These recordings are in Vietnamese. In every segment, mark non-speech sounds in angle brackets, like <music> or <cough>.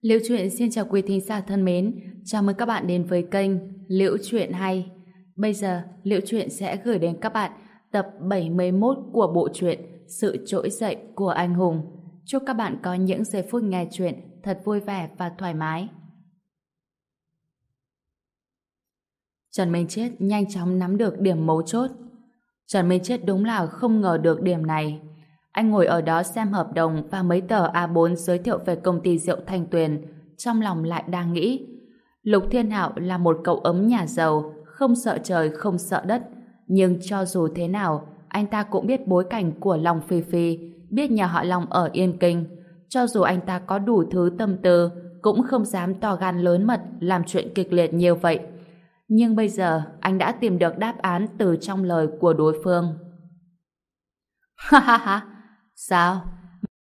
Liễu Chuyện xin chào quý thính giả thân mến, chào mừng các bạn đến với kênh Liễu Chuyện Hay. Bây giờ, Liễu Chuyện sẽ gửi đến các bạn tập 71 của bộ truyện Sự Trỗi Dậy của Anh Hùng. Chúc các bạn có những giây phút nghe chuyện thật vui vẻ và thoải mái. Trần Minh Chết nhanh chóng nắm được điểm mấu chốt. Trần Minh Chết đúng là không ngờ được điểm này. Anh ngồi ở đó xem hợp đồng và mấy tờ A4 giới thiệu về công ty rượu Thanh Tuyền, trong lòng lại đang nghĩ. Lục Thiên Hạo là một cậu ấm nhà giàu, không sợ trời, không sợ đất. Nhưng cho dù thế nào, anh ta cũng biết bối cảnh của Long Phi Phi, biết nhà họ Long ở Yên Kinh. Cho dù anh ta có đủ thứ tâm tư, cũng không dám to gan lớn mật làm chuyện kịch liệt nhiều vậy. Nhưng bây giờ, anh đã tìm được đáp án từ trong lời của đối phương. Ha ha ha! Sao?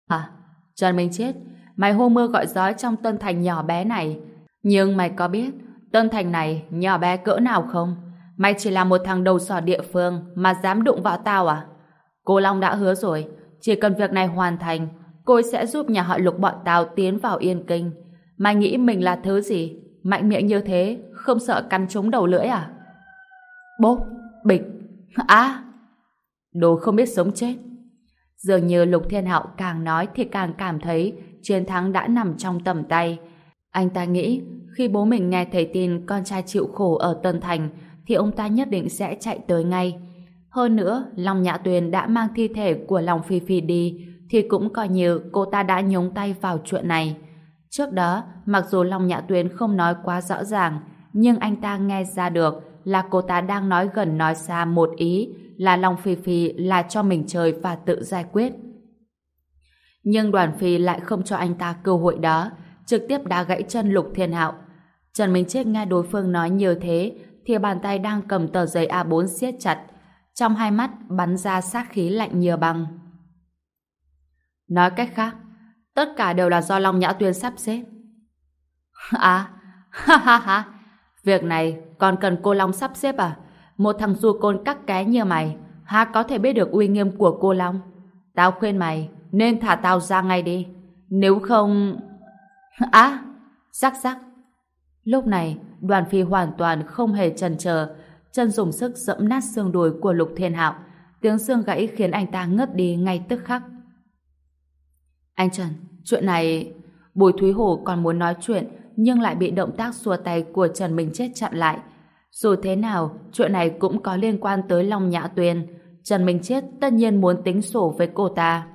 À, Trần Minh Chết, mày hô mưa gọi gió trong Tân Thành nhỏ bé này. Nhưng mày có biết Tân Thành này nhỏ bé cỡ nào không? Mày chỉ là một thằng đầu sỏ địa phương mà dám đụng vào tao à? Cô Long đã hứa rồi, chỉ cần việc này hoàn thành, cô sẽ giúp nhà họ lục bọn tao tiến vào yên kinh. Mày nghĩ mình là thứ gì? Mạnh miệng như thế, không sợ cắn trúng đầu lưỡi à? Bốp, bịch, á! đồ không biết sống chết. Dường như Lục Thiên Hạo càng nói thì càng cảm thấy chiến thắng đã nằm trong tầm tay. Anh ta nghĩ khi bố mình nghe thấy tin con trai chịu khổ ở Tân Thành thì ông ta nhất định sẽ chạy tới ngay. Hơn nữa, Long Nhã Tuyền đã mang thi thể của Long Phi Phi đi thì cũng coi như cô ta đã nhúng tay vào chuyện này. Trước đó, mặc dù Long Nhã Tuyền không nói quá rõ ràng, nhưng anh ta nghe ra được là cô ta đang nói gần nói xa một ý là Long Phi Phi là cho mình chơi và tự giải quyết. Nhưng đoàn phi lại không cho anh ta cơ hội đó, trực tiếp đá gãy chân Lục Thiên Hạo. Trần Minh Chết nghe đối phương nói như thế, thì bàn tay đang cầm tờ giấy A4 siết chặt, trong hai mắt bắn ra sát khí lạnh như băng. Nói cách khác, tất cả đều là do Long Nhã Tuyên sắp xếp. <laughs> À, ha ha ha, việc này còn cần cô Long sắp xếp à? Một thằng du côn cắt ké như mày, há có thể biết được uy nghiêm của cô Long? Tao khuyên mày, nên thả tao ra ngay đi. Nếu không... Á! rắc rắc. Lúc này, đoàn phi hoàn toàn không hề chần chờ, chân dùng sức dẫm nát xương đùi của Lục Thiên Hạo. Tiếng xương gãy khiến anh ta ngất đi ngay tức khắc. Anh Trần, chuyện này... Bùi Thúy Hồ còn muốn nói chuyện, nhưng lại bị động tác xua tay của Trần Minh Chết chặn lại. Dù thế nào, chuyện này cũng có liên quan tới Long Nhã Tuyền. Trần Minh Chết tất nhiên muốn tính sổ với cô ta.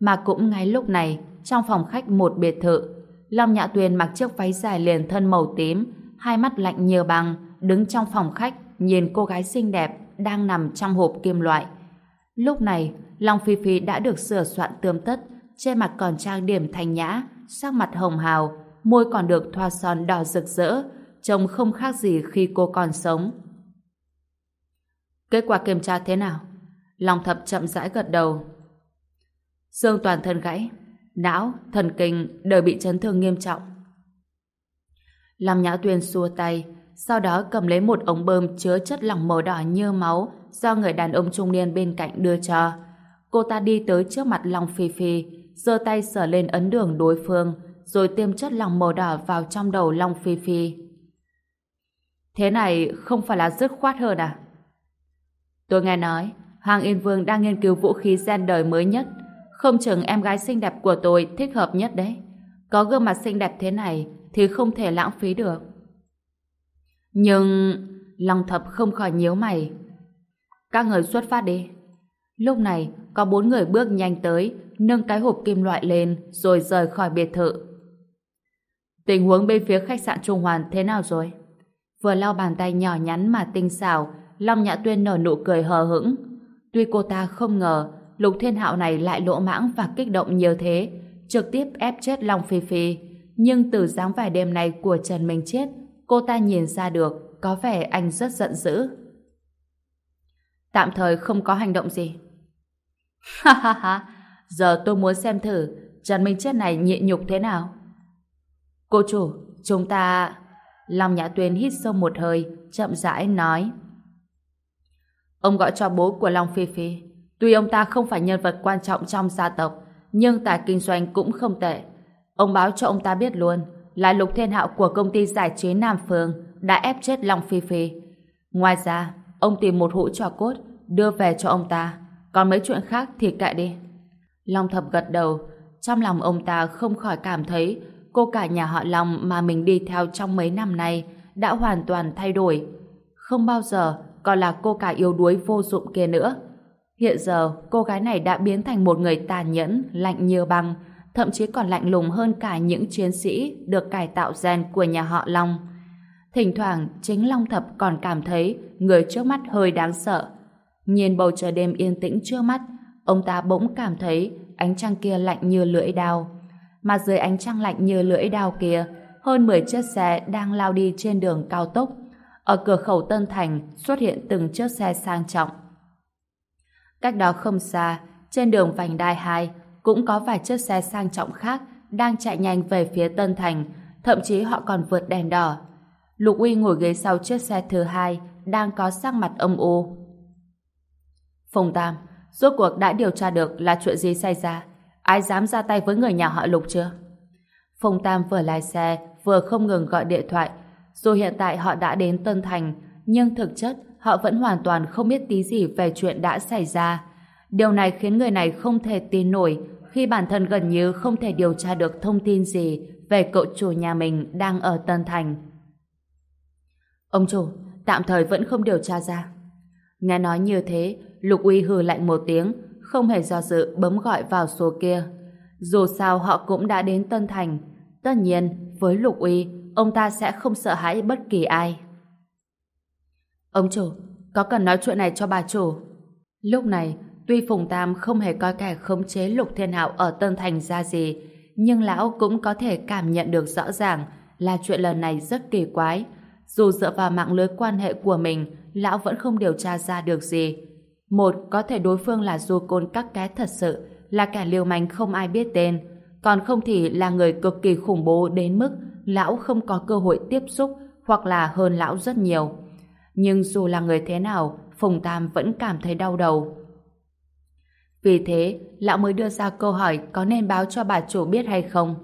Mà cũng ngay lúc này, trong phòng khách một biệt thự, Long Nhã Tuyền mặc chiếc váy dài liền thân màu tím, hai mắt lạnh như băng, đứng trong phòng khách, nhìn cô gái xinh đẹp đang nằm trong hộp kim loại. Lúc này, Long Phi Phi đã được sửa soạn tươm tất, trên mặt còn trang điểm thanh nhã, sắc mặt hồng hào, môi còn được thoa son đỏ rực rỡ, trông không khác gì khi cô còn sống. Kết quả kiểm tra thế nào? Long thập chậm rãi gật đầu. Xương toàn thân gãy, não, thần kinh đều bị chấn thương nghiêm trọng. Lâm Nhã Tuyên xua tay, sau đó cầm lấy một ống bơm chứa chất lỏng màu đỏ như máu do người đàn ông trung niên bên cạnh đưa cho. Cô ta đi tới trước mặt Long Phi Phi, giơ tay sờ lên ấn đường đối phương, rồi tiêm chất lỏng màu đỏ vào trong đầu Long Phi Phi. Thế này không phải là dứt khoát hơn à? Tôi nghe nói, Hoàng Yên Vương đang nghiên cứu vũ khí gen đời mới nhất. Không chừng em gái xinh đẹp của tôi thích hợp nhất đấy. Có gương mặt xinh đẹp thế này thì không thể lãng phí được. Nhưng... Long thập không khỏi nhíu mày. Các người xuất phát đi. Lúc này, có bốn người bước nhanh tới, nâng cái hộp kim loại lên, rồi rời khỏi biệt thự. Tình huống bên phía khách sạn Trung Hoàn thế nào rồi? Vừa lau bàn tay nhỏ nhắn mà tinh xảo, Long Nhã Tuyên nở nụ cười hờ hững. Tuy cô ta không ngờ Lục Thiên Hạo này lại lỗ mãng và kích động nhiều thế, trực tiếp ép chết Long Phi Phi. Nhưng từ dáng vẻ đêm này của Trần Minh Chết, cô ta nhìn ra được có vẻ anh rất giận dữ. Tạm thời không có hành động gì. <laughs> Ha ha ha, giờ tôi muốn xem thử Trần Minh Chết này nhịn nhục thế nào. Cô chủ, chúng ta... Long Nhã Tuyên hít sâu một hơi, chậm rãi nói. Ông gọi cho bố của Long Phi Phi. Tuy ông ta không phải nhân vật quan trọng trong gia tộc, nhưng tài kinh doanh cũng không tệ. Ông báo cho ông ta biết luôn là Lục Thiên Hạo của công ty giải trí Nam Phương đã ép chết Long Phi Phi. Ngoài ra, ông tìm một hũ trò cốt đưa về cho ông ta. Còn mấy chuyện khác thì kệ đi. Long Thập gật đầu. Trong lòng ông ta không khỏi cảm thấy cô cả nhà họ Long mà mình đi theo trong mấy năm nay đã hoàn toàn thay đổi. Không bao giờ còn là cô cả yếu đuối vô dụng kia nữa. Hiện giờ, cô gái này đã biến thành một người tàn nhẫn, lạnh như băng, thậm chí còn lạnh lùng hơn cả những chiến sĩ được cải tạo gen của nhà họ Long. Thỉnh thoảng, chính Long Thập còn cảm thấy người trước mắt hơi đáng sợ. Nhìn bầu trời đêm yên tĩnh trước mắt, ông ta bỗng cảm thấy ánh trăng kia lạnh như lưỡi dao. Mà dưới ánh trăng lạnh như lưỡi dao kia, hơn 10 chiếc xe đang lao đi trên đường cao tốc. Ở cửa khẩu Tân Thành xuất hiện từng chiếc xe sang trọng. Cách đó không xa, trên đường vành đai 2 cũng có vài chiếc xe sang trọng khác đang chạy nhanh về phía Tân Thành, thậm chí họ còn vượt đèn đỏ. Lục Uy ngồi ghế sau chiếc xe thứ hai, đang có sắc mặt âm u. Phùng Tam, rốt cuộc đã điều tra được là chuyện gì xảy ra? Ai dám ra tay với người nhà họ Lục chưa? Phùng Tam vừa lái xe, vừa không ngừng gọi điện thoại. Dù hiện tại họ đã đến Tân Thành, nhưng thực chất họ vẫn hoàn toàn không biết tí gì về chuyện đã xảy ra. Điều này khiến người này không thể tin nổi khi bản thân gần như không thể điều tra được thông tin gì về cậu chủ nhà mình đang ở Tân Thành. Ông chủ, tạm thời vẫn không điều tra ra. Nghe nói như thế, Lục Uy hừ lạnh một tiếng, không hề do dự bấm gọi vào số kia. Dù sao họ cũng đã đến Tân Thành. Tất nhiên, với Lục Uy, ông ta sẽ không sợ hãi bất kỳ ai. Ông chủ, có cần nói chuyện này cho bà chủ? Lúc này, tuy Phùng Tam không hề coi kẻ khống chế Lục Thiên Hạo ở Tân Thành ra gì, nhưng lão cũng có thể cảm nhận được rõ ràng là chuyện lần này rất kỳ quái. Dù dựa vào mạng lưới quan hệ của mình, lão vẫn không điều tra ra được gì. Một, có thể đối phương là du côn các cái thật sự, là kẻ liều manh không ai biết tên, còn không thì là người cực kỳ khủng bố đến mức lão không có cơ hội tiếp xúc hoặc là hơn lão rất nhiều. Nhưng dù là người thế nào, Phùng Tam vẫn cảm thấy đau đầu. Vì thế, lão mới đưa ra câu hỏi có nên báo cho bà chủ biết hay không.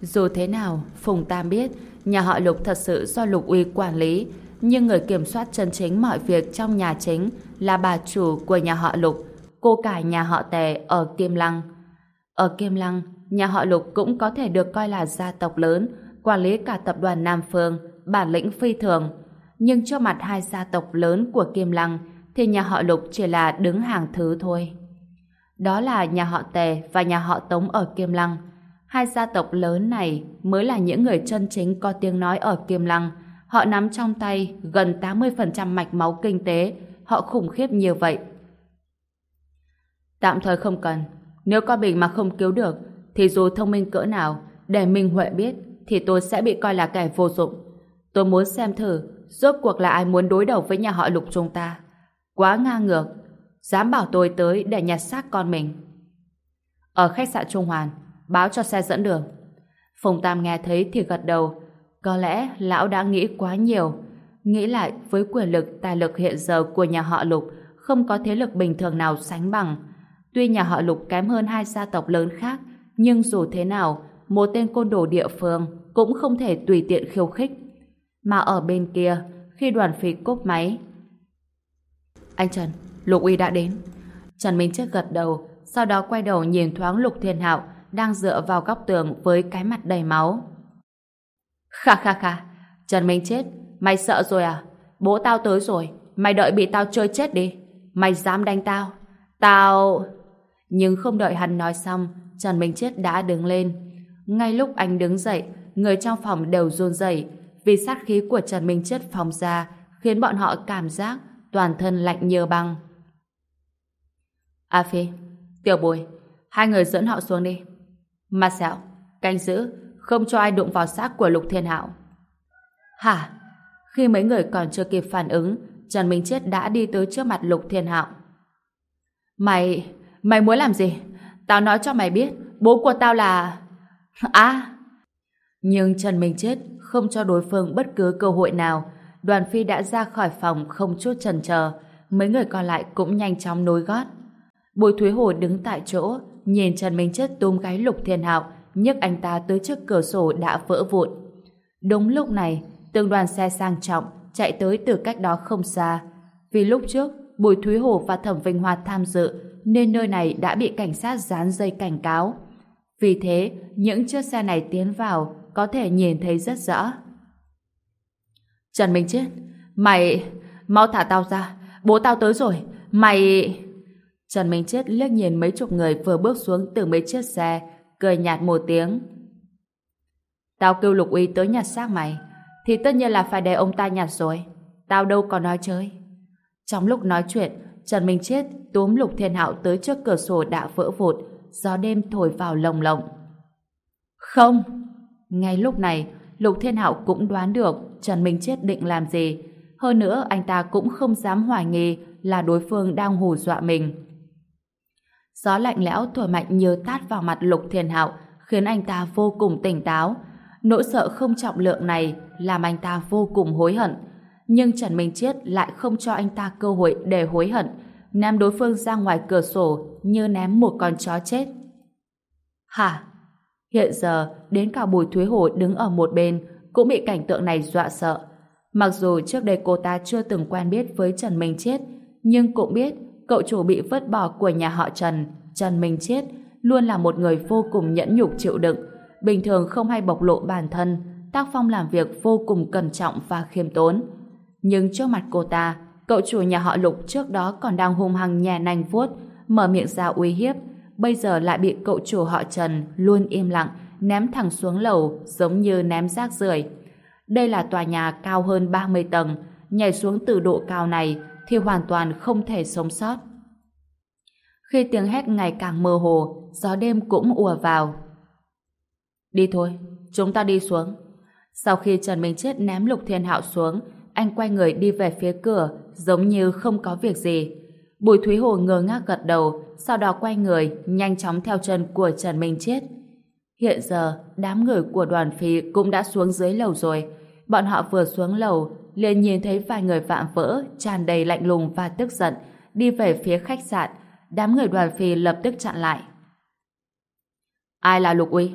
Dù thế nào, Phùng Tam biết nhà họ Lục thật sự do Lục Uy quản lý, nhưng người kiểm soát chân chính mọi việc trong nhà chính là bà chủ của nhà họ Lục, cô cả nhà họ Tề ở Kim Lăng. Ở Kim Lăng, nhà họ Lục cũng có thể được coi là gia tộc lớn, quản lý cả tập đoàn Nam Phương, bản lĩnh phi thường. Nhưng cho mặt hai gia tộc lớn của Kim Lăng, thì nhà họ Lục chỉ là đứng hàng thứ thôi. Đó là nhà họ Tề và nhà họ Tống ở Kim Lăng. Hai gia tộc lớn này mới là những người chân chính có tiếng nói ở Kim Lăng. Họ nắm trong tay gần 80% mạch máu kinh tế. Họ khủng khiếp như vậy. Tạm thời không cần. Nếu con bình mà không cứu được, thì dù thông minh cỡ nào, để Minh Huệ biết, thì tôi sẽ bị coi là kẻ vô dụng. Tôi muốn xem thử, rốt cuộc là ai muốn đối đầu với nhà họ lục chúng ta. Quá ngang ngược, dám bảo tôi tới để nhặt xác con mình. Ở khách sạn Trung Hoàn, báo cho xe dẫn đường. Phùng Tam nghe thấy thì gật đầu. Có lẽ lão đã nghĩ quá nhiều. Nghĩ lại với quyền lực tài lực hiện giờ của nhà họ Lục không có thế lực bình thường nào sánh bằng. Tuy nhà họ Lục kém hơn hai gia tộc lớn khác, nhưng dù thế nào, một tên côn đồ địa phương cũng không thể tùy tiện khiêu khích. Mà ở bên kia, khi đoàn phi cốp máy. Anh Trần, Lục Uy đã đến. Trần Minh Chết gật đầu, sau đó quay đầu nhìn thoáng Lục Thiên Hạo đang dựa vào góc tường với cái mặt đầy máu. Kha kha kha, Trần Minh Chết, mày sợ rồi à? Bố tao tới rồi, mày đợi bị tao chơi chết đi. Mày dám đánh tao? Tao... Nhưng không đợi hắn nói xong, Trần Minh Chết đã đứng lên. Ngay lúc anh đứng dậy, người trong phòng đều run rẩy vì sát khí của Trần Minh Chết phóng ra khiến bọn họ cảm giác toàn thân lạnh như băng. A Phi, Tiểu Bùi, hai người dẫn họ xuống đi. Mặt sẹo, canh giữ, không cho ai đụng vào xác của Lục Thiên Hạo. Hả? Khi mấy người còn chưa kịp phản ứng, Trần Minh Chết đã đi tới trước mặt Lục Thiên Hạo. Mày, mày muốn làm gì? Tao nói cho mày biết, bố của tao là... À! Nhưng Trần Minh Chết không cho đối phương bất cứ cơ hội nào. Đoàn phi đã ra khỏi phòng không chút chần chờ. Mấy người còn lại cũng nhanh chóng nối gót. Bùi Thúy Hồ đứng tại chỗ, nhìn Trần Minh Chết túm gáy Lục Thiên Hạo, nhấc anh ta tới trước cửa sổ đã vỡ vụn. Đúng lúc này, từng đoàn xe sang trọng chạy tới từ cách đó không xa. Vì lúc trước, Bùi Thúy Hồ và Thẩm Vinh Hoa tham dự, nên nơi này đã bị cảnh sát dán dây cảnh cáo. Vì thế, những chiếc xe này tiến vào có thể nhìn thấy rất rõ. Trần Minh Chết, mày... Mau thả tao ra, bố tao tới rồi, mày... Trần Minh Chết liếc nhìn mấy chục người vừa bước xuống từ mấy chiếc xe, cười nhạt một tiếng. Tao kêu Lục Uy tới nhặt xác mày, thì tất nhiên là phải để ông ta nhặt rồi. Tao đâu có nói chơi. Trong lúc nói chuyện, Trần Minh Chết túm Lục Thiên Hạo tới trước cửa sổ đã vỡ vụt, gió đêm thổi vào lồng lộng. Không! Ngay lúc này, Lục Thiên Hạo cũng đoán được Trần Minh Chết định làm gì. Hơn nữa, anh ta cũng không dám hoài nghi là đối phương đang hù dọa mình. Gió lạnh lẽo thổi mạnh như tát vào mặt Lục Thiên Hạo, khiến anh ta vô cùng tỉnh táo. Nỗi sợ không trọng lượng này làm anh ta vô cùng hối hận. Nhưng Trần Minh Chiết lại không cho anh ta cơ hội để hối hận, ném đối phương ra ngoài cửa sổ như ném một con chó chết. Hả? Hiện giờ, đến cả Bùi Thúy Hồ đứng ở một bên cũng bị cảnh tượng này dọa sợ. Mặc dù trước đây cô ta chưa từng quen biết với Trần Minh Chiết, nhưng cũng biết cậu chủ bị vứt bỏ của nhà họ Trần, Trần Minh Chiết, luôn là một người vô cùng nhẫn nhục chịu đựng, bình thường không hay bộc lộ bản thân, tác phong làm việc vô cùng cẩn trọng và khiêm tốn. Nhưng trước mặt cô ta, cậu chủ nhà họ Lục trước đó còn đang hung hăng nhè nanh vuốt, mở miệng ra uy hiếp, bây giờ lại bị cậu chủ họ Trần luôn im lặng, ném thẳng xuống lầu giống như ném rác rưởi. Đây là tòa nhà cao hơn 30 tầng, nhảy xuống từ độ cao này thì hoàn toàn không thể sống sót. Khi tiếng hét ngày càng mơ hồ, gió đêm cũng ùa vào. Đi thôi, chúng ta đi xuống. Sau khi Trần Minh Chết ném Lục Thiên Hạo xuống, anh quay người đi về phía cửa, giống như không có việc gì. Bùi Thúy Hồ ngơ ngác gật đầu, sau đó quay người, nhanh chóng theo chân của Trần Minh Chết. Hiện giờ, đám người của đoàn phi cũng đã xuống dưới lầu rồi. Bọn họ vừa xuống lầu, liền nhìn thấy vài người vạm vỡ, tràn đầy lạnh lùng và tức giận, đi về phía khách sạn. Đám người đoàn phi lập tức chặn lại. Ai là Lục Uy?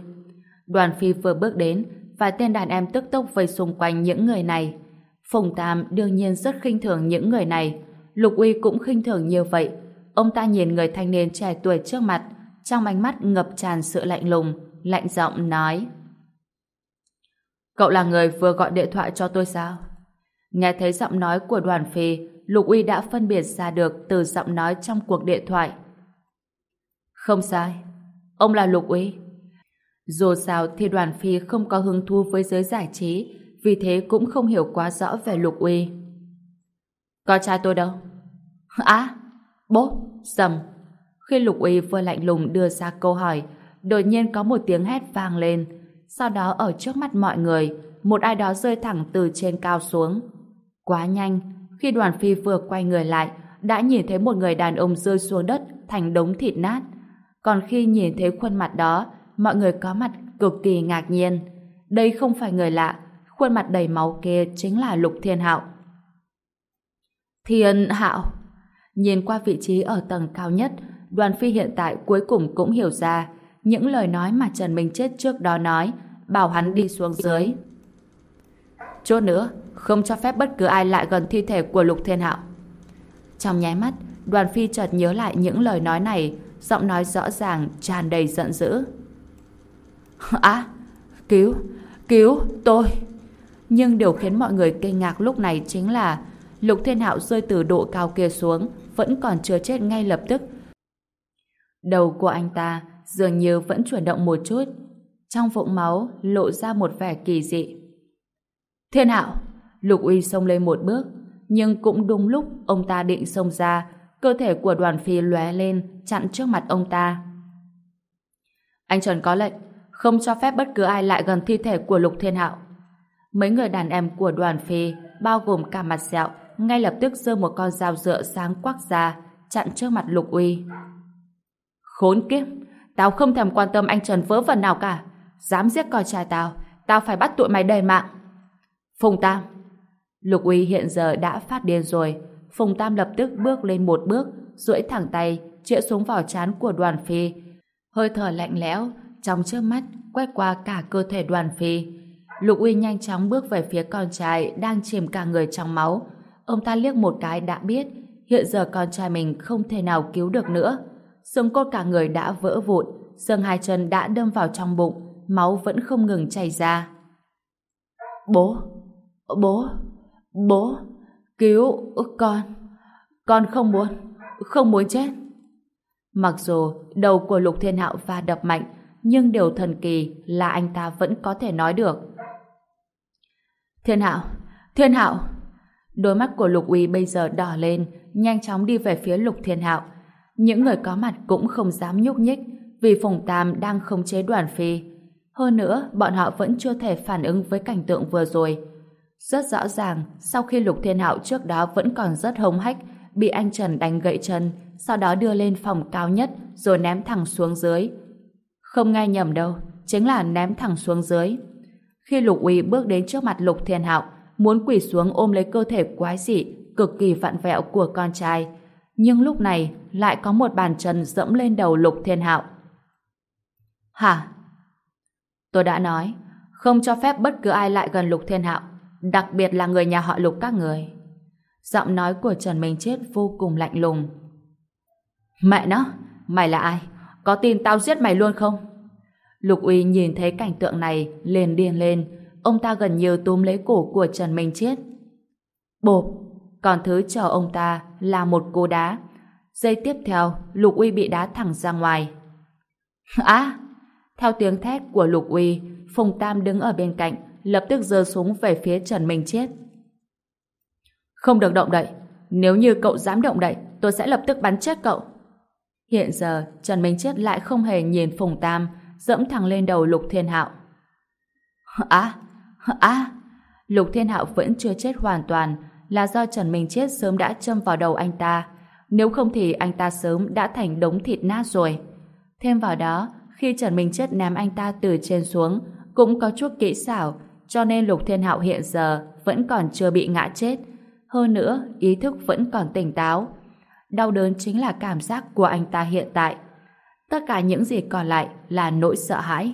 Đoàn phi vừa bước đến, vài tên đàn em tức tốc vây xung quanh những người này. Phùng Tam đương nhiên rất khinh thường những người này. Lục Uy cũng khinh thường như vậy. Ông ta nhìn người thanh niên trẻ tuổi trước mặt, trong ánh mắt ngập tràn sự lạnh lùng, lạnh giọng nói. Cậu là người vừa gọi điện thoại cho tôi sao? Nghe thấy giọng nói của đoàn phi, Lục Uy đã phân biệt ra được từ giọng nói trong cuộc điện thoại. Không sai, ông là Lục Uy. Dù sao thì đoàn phi không có hứng thú với giới giải trí, vì thế cũng không hiểu quá rõ về Lục Uy. Có trai tôi đâu? <laughs> Á, bố, sầm. Khi Lục Uy vừa lạnh lùng đưa ra câu hỏi, đột nhiên có một tiếng hét vang lên. Sau đó ở trước mắt mọi người, một ai đó rơi thẳng từ trên cao xuống. Quá nhanh, khi đoàn phi vừa quay người lại, đã nhìn thấy một người đàn ông rơi xuống đất thành đống thịt nát. Còn khi nhìn thấy khuôn mặt đó, mọi người có mặt cực kỳ ngạc nhiên. Đây không phải người lạ, khuôn mặt đầy máu kia chính là Lục Thiên Hạo. Thiên Hạo Nhìn qua vị trí ở tầng cao nhất, đoàn phi hiện tại cuối cùng cũng hiểu ra những lời nói mà Trần Minh Chết trước đó nói, bảo hắn đi xuống dưới. Chốt nữa, không cho phép bất cứ ai lại gần thi thể của Lục Thiên Hạo. Trong nháy mắt, đoàn phi chợt nhớ lại những lời nói này, giọng nói rõ ràng, tràn đầy giận dữ. À, cứu, cứu, tôi. Nhưng điều khiến mọi người kinh ngạc lúc này chính là Lục Thiên Hạo rơi từ độ cao kia xuống, vẫn còn chưa chết ngay lập tức. Đầu của anh ta dường như vẫn chuyển động một chút. Trong vũng máu lộ ra một vẻ kỳ dị. Thiên Hạo! Lục Uy xông lên một bước, nhưng cũng đúng lúc ông ta định xông ra, cơ thể của đoàn phi lóe lên, chặn trước mặt ông ta. Anh Trần có lệnh, không cho phép bất cứ ai lại gần thi thể của Lục Thiên Hạo. Mấy người đàn em của đoàn phi, bao gồm cả mặt sẹo, ngay lập tức giơ một con dao dựa sáng quắc ra, chặn trước mặt Lục Uy. Khốn kiếp! Tao không thèm quan tâm anh Trần vớ vẩn nào cả. Dám giết con trai tao, tao phải bắt tụi mày đền mạng. Phùng Tam Lục Uy hiện giờ đã phát điên rồi. Phùng Tam lập tức bước lên một bước, duỗi thẳng tay, chĩa xuống vào trán của đoàn phi. Hơi thở lạnh lẽo, trong trước mắt quét qua cả cơ thể đoàn phi. Lục uy nhanh chóng bước về phía con trai đang chìm cả người trong máu. Ông ta liếc một cái đã biết hiện giờ con trai mình không thể nào cứu được nữa. Xương cốt cả người đã vỡ vụn, xương hai chân đã đâm vào trong bụng, máu vẫn không ngừng chảy ra. Bố! Bố! Bố! Cứu con! Con không muốn! Không muốn chết! Mặc dù đầu của Lục Thiên Hạo va đập mạnh, nhưng điều thần kỳ là anh ta vẫn có thể nói được. Thiên Hạo! Thiên Hạo! Đôi mắt của Lục Uy bây giờ đỏ lên, nhanh chóng đi về phía Lục Thiên Hạo. Những người có mặt cũng không dám nhúc nhích, vì Phùng Tam đang không chế đoàn phi. Hơn nữa, bọn họ vẫn chưa thể phản ứng với cảnh tượng vừa rồi. Rất rõ ràng, sau khi Lục Thiên Hạo trước đó vẫn còn rất hống hách, bị anh Trần đánh gậy chân, sau đó đưa lên phòng cao nhất rồi ném thẳng xuống dưới. Không nghe nhầm đâu, chính là ném thẳng xuống dưới. Khi Lục Uy bước đến trước mặt Lục Thiên Hạo, muốn quỳ xuống ôm lấy cơ thể quái dị, cực kỳ vặn vẹo của con trai. Nhưng lúc này lại có một bàn chân dẫm lên đầu Lục Thiên Hạo. Hả? Tôi đã nói, không cho phép bất cứ ai lại gần Lục Thiên Hạo, đặc biệt là người nhà họ Lục các người. Giọng nói của Trần Minh Chết vô cùng lạnh lùng. Mẹ nó, mày là ai? Có tin tao giết mày luôn không? Lục Uy nhìn thấy cảnh tượng này liền điên lên, ông ta gần như túm lấy cổ của Trần Minh Chết. Bộp, còn thứ chờ ông ta là một cú đá. Giây tiếp theo, Lục Uy bị đá thẳng ra ngoài. <laughs> Á! theo tiếng thét của Lục Uy, Phùng Tam đứng ở bên cạnh, lập tức giơ súng về phía Trần Minh Chết. Không được động đậy. Nếu như cậu dám động đậy, tôi sẽ lập tức bắn chết cậu. Hiện giờ, Trần Minh Chết lại không hề nhìn Phùng Tam, dẫm thẳng lên đầu Lục Thiên Hạo. Á! Á! Lục Thiên Hạo vẫn chưa chết hoàn toàn, là do Trần Minh Chết sớm đã châm vào đầu anh ta. Nếu không thì anh ta sớm đã thành đống thịt nát rồi. Thêm vào đó, khi Trần Minh Chết ném anh ta từ trên xuống, cũng có chút kỹ xảo, cho nên Lục Thiên Hạo hiện giờ vẫn còn chưa bị ngã chết. Hơn nữa, ý thức vẫn còn tỉnh táo. Đau đớn chính là cảm giác của anh ta hiện tại. Tất cả những gì còn lại là nỗi sợ hãi.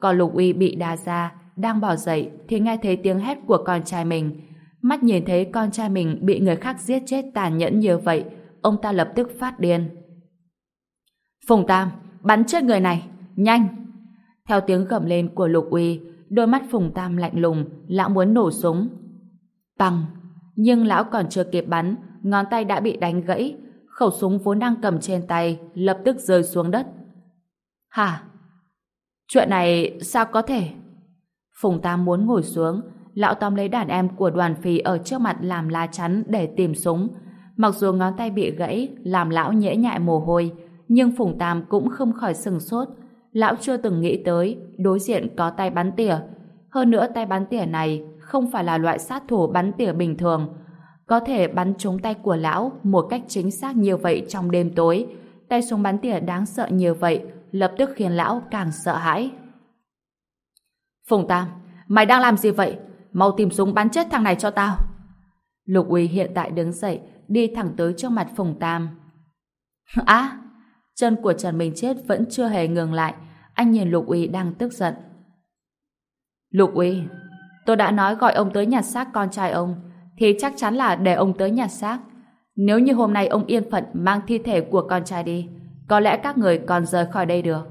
Còn Lục Uy bị đa ra, đang bỏ dậy thì nghe thấy tiếng hét của con trai mình. Mắt nhìn thấy con trai mình bị người khác giết chết tàn nhẫn như vậy, ông ta lập tức phát điên. Phùng Tam, bắn chết người này, nhanh! Theo tiếng gầm lên của Lục Uy, đôi mắt Phùng Tam lạnh lùng, lão muốn nổ súng. Bằng! Nhưng lão còn chưa kịp bắn, ngón tay đã bị đánh gãy, khẩu súng vốn đang cầm trên tay lập tức rơi xuống đất. Hả? Chuyện này sao có thể? Phùng Tam muốn ngồi xuống, lão tóm lấy đàn em của đoàn phi ở trước mặt làm lá chắn để tìm súng. Mặc dù ngón tay bị gãy, làm lão nhễ nhại mồ hôi, nhưng Phùng Tam cũng không khỏi sừng sốt. Lão chưa từng nghĩ tới đối diện có tay bắn tỉa. Hơn nữa tay bắn tỉa này không phải là loại sát thủ bắn tỉa bình thường. Có thể bắn trúng tay của lão một cách chính xác như vậy trong đêm tối. Tay súng bắn tỉa đáng sợ như vậy lập tức khiến lão càng sợ hãi. Phùng Tam, mày đang làm gì vậy? Mau tìm súng bắn chết thằng này cho tao. Lục Uy hiện tại đứng dậy, đi thẳng tới trước mặt Phùng Tam. <laughs> Á! chân của Trần Minh Chết vẫn chưa hề ngừng lại. Anh nhìn Lục Uy đang tức giận. Lục Uy, tôi đã nói gọi ông tới nhặt xác con trai ông, thì chắc chắn là để ông tới nhặt xác. Nếu như hôm nay ông yên phận mang thi thể của con trai đi, có lẽ các người còn rời khỏi đây được.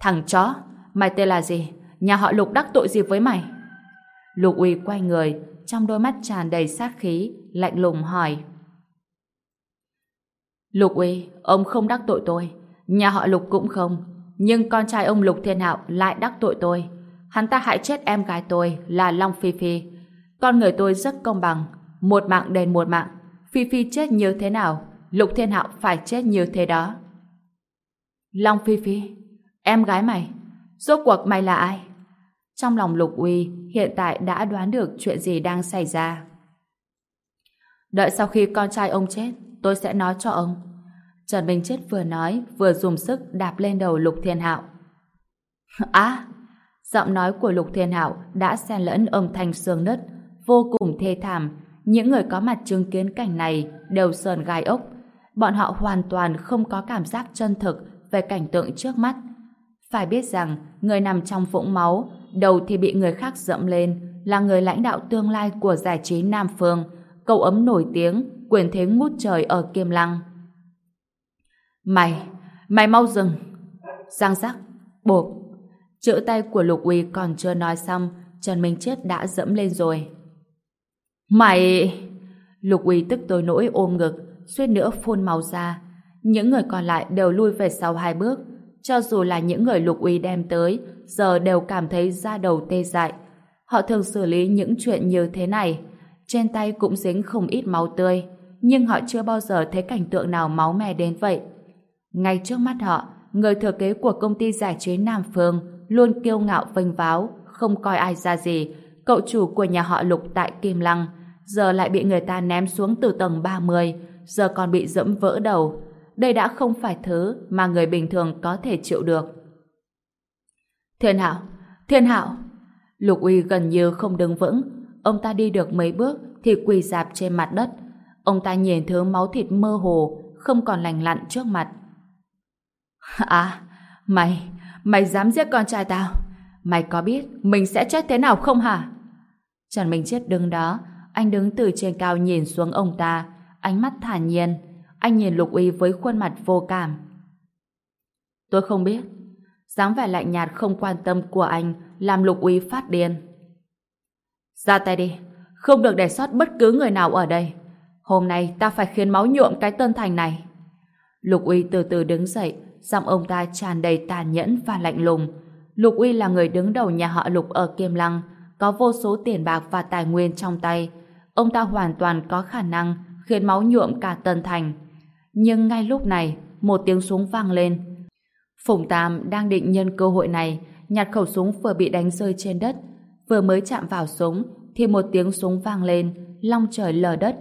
Thằng chó, mày tên là gì? Nhà họ Lục đắc tội gì với mày? Lục uy quay người, trong đôi mắt tràn đầy sát khí, lạnh lùng hỏi. Lục uy, ông không đắc tội tôi. Nhà họ Lục cũng không. Nhưng con trai ông Lục Thiên Hạo lại đắc tội tôi. Hắn ta hại chết em gái tôi là Long Phi Phi. Con người tôi rất công bằng. Một mạng đền một mạng. Phi Phi chết như thế nào, Lục Thiên Hạo phải chết như thế đó. Long Phi Phi, em gái mày, rốt cuộc mày là ai? Trong lòng Lục Uy hiện tại đã đoán được chuyện gì đang xảy ra. Đợi sau khi con trai ông chết, tôi sẽ nói cho ông. Trần Minh Chết vừa nói, vừa dùng sức đạp lên đầu Lục Thiên Hạo. <laughs> Á! giọng nói của Lục Thiên Hạo đã xen lẫn âm thanh xương nứt, vô cùng thê thảm. Những người có mặt chứng kiến cảnh này đều sờn gai ốc. Bọn họ hoàn toàn không có cảm giác chân thực về cảnh tượng trước mắt. Phải biết rằng, người nằm trong vũng máu, đầu thì bị người khác dẫm lên, là người lãnh đạo tương lai của giải trí Nam Phương, cậu ấm nổi tiếng, quyền thế ngút trời ở Kiêm Lăng. Mày, mày mau dừng! Giang giác, bộp. Chữ tay của Lục Uy còn chưa nói xong, Trần Minh Chết đã dẫm lên rồi. Mày... Lục Uy tức tối nỗi ôm ngực, suýt nữa phun máu ra. Những người còn lại đều lui về sau hai bước. Cho dù là những người Lục Uy đem tới, giờ đều cảm thấy da đầu tê dại. Họ thường xử lý những chuyện như thế này. Trên tay cũng dính không ít máu tươi, nhưng họ chưa bao giờ thấy cảnh tượng nào máu me đến vậy. Ngay trước mắt họ, người thừa kế của công ty giải trí Nam Phương luôn kiêu ngạo vênh váo, không coi ai ra gì. Cậu chủ của nhà họ Lục tại Kim Lăng, giờ lại bị người ta ném xuống từ tầng 30, giờ còn bị dẫm vỡ đầu. Đây đã không phải thứ mà người bình thường có thể chịu được. Thiên Hạo! Thiên Hạo! Lục Uy gần như không đứng vững. Ông ta đi được mấy bước thì quỳ dạp trên mặt đất. Ông ta nhìn thứ máu thịt mơ hồ, không còn lành lặn trước mặt. À, mày, mày dám giết con trai tao? Mày có biết mình sẽ chết thế nào không hả? Trần Minh Chết đứng đó, anh đứng từ trên cao nhìn xuống ông ta, ánh mắt thản nhiên. Anh nhìn Lục Uy với khuôn mặt vô cảm. Tôi không biết. dáng vẻ lạnh nhạt không quan tâm của anh làm Lục Uy phát điên. Ra tay đi, không được để sót bất cứ người nào ở đây. Hôm nay ta phải khiến máu nhuộm cái tân thành này. Lục Uy từ từ đứng dậy, giọng ông ta tràn đầy tàn nhẫn và lạnh lùng. Lục Uy là người đứng đầu nhà họ Lục ở Kiêm Lăng, có vô số tiền bạc và tài nguyên trong tay. Ông ta hoàn toàn có khả năng khiến máu nhuộm cả Tân Thành. Nhưng ngay lúc này, một tiếng súng vang lên. Phùng Tam đang định nhân cơ hội này nhặt khẩu súng vừa bị đánh rơi trên đất. Vừa mới chạm vào súng thì một tiếng súng vang lên, long trời lở đất.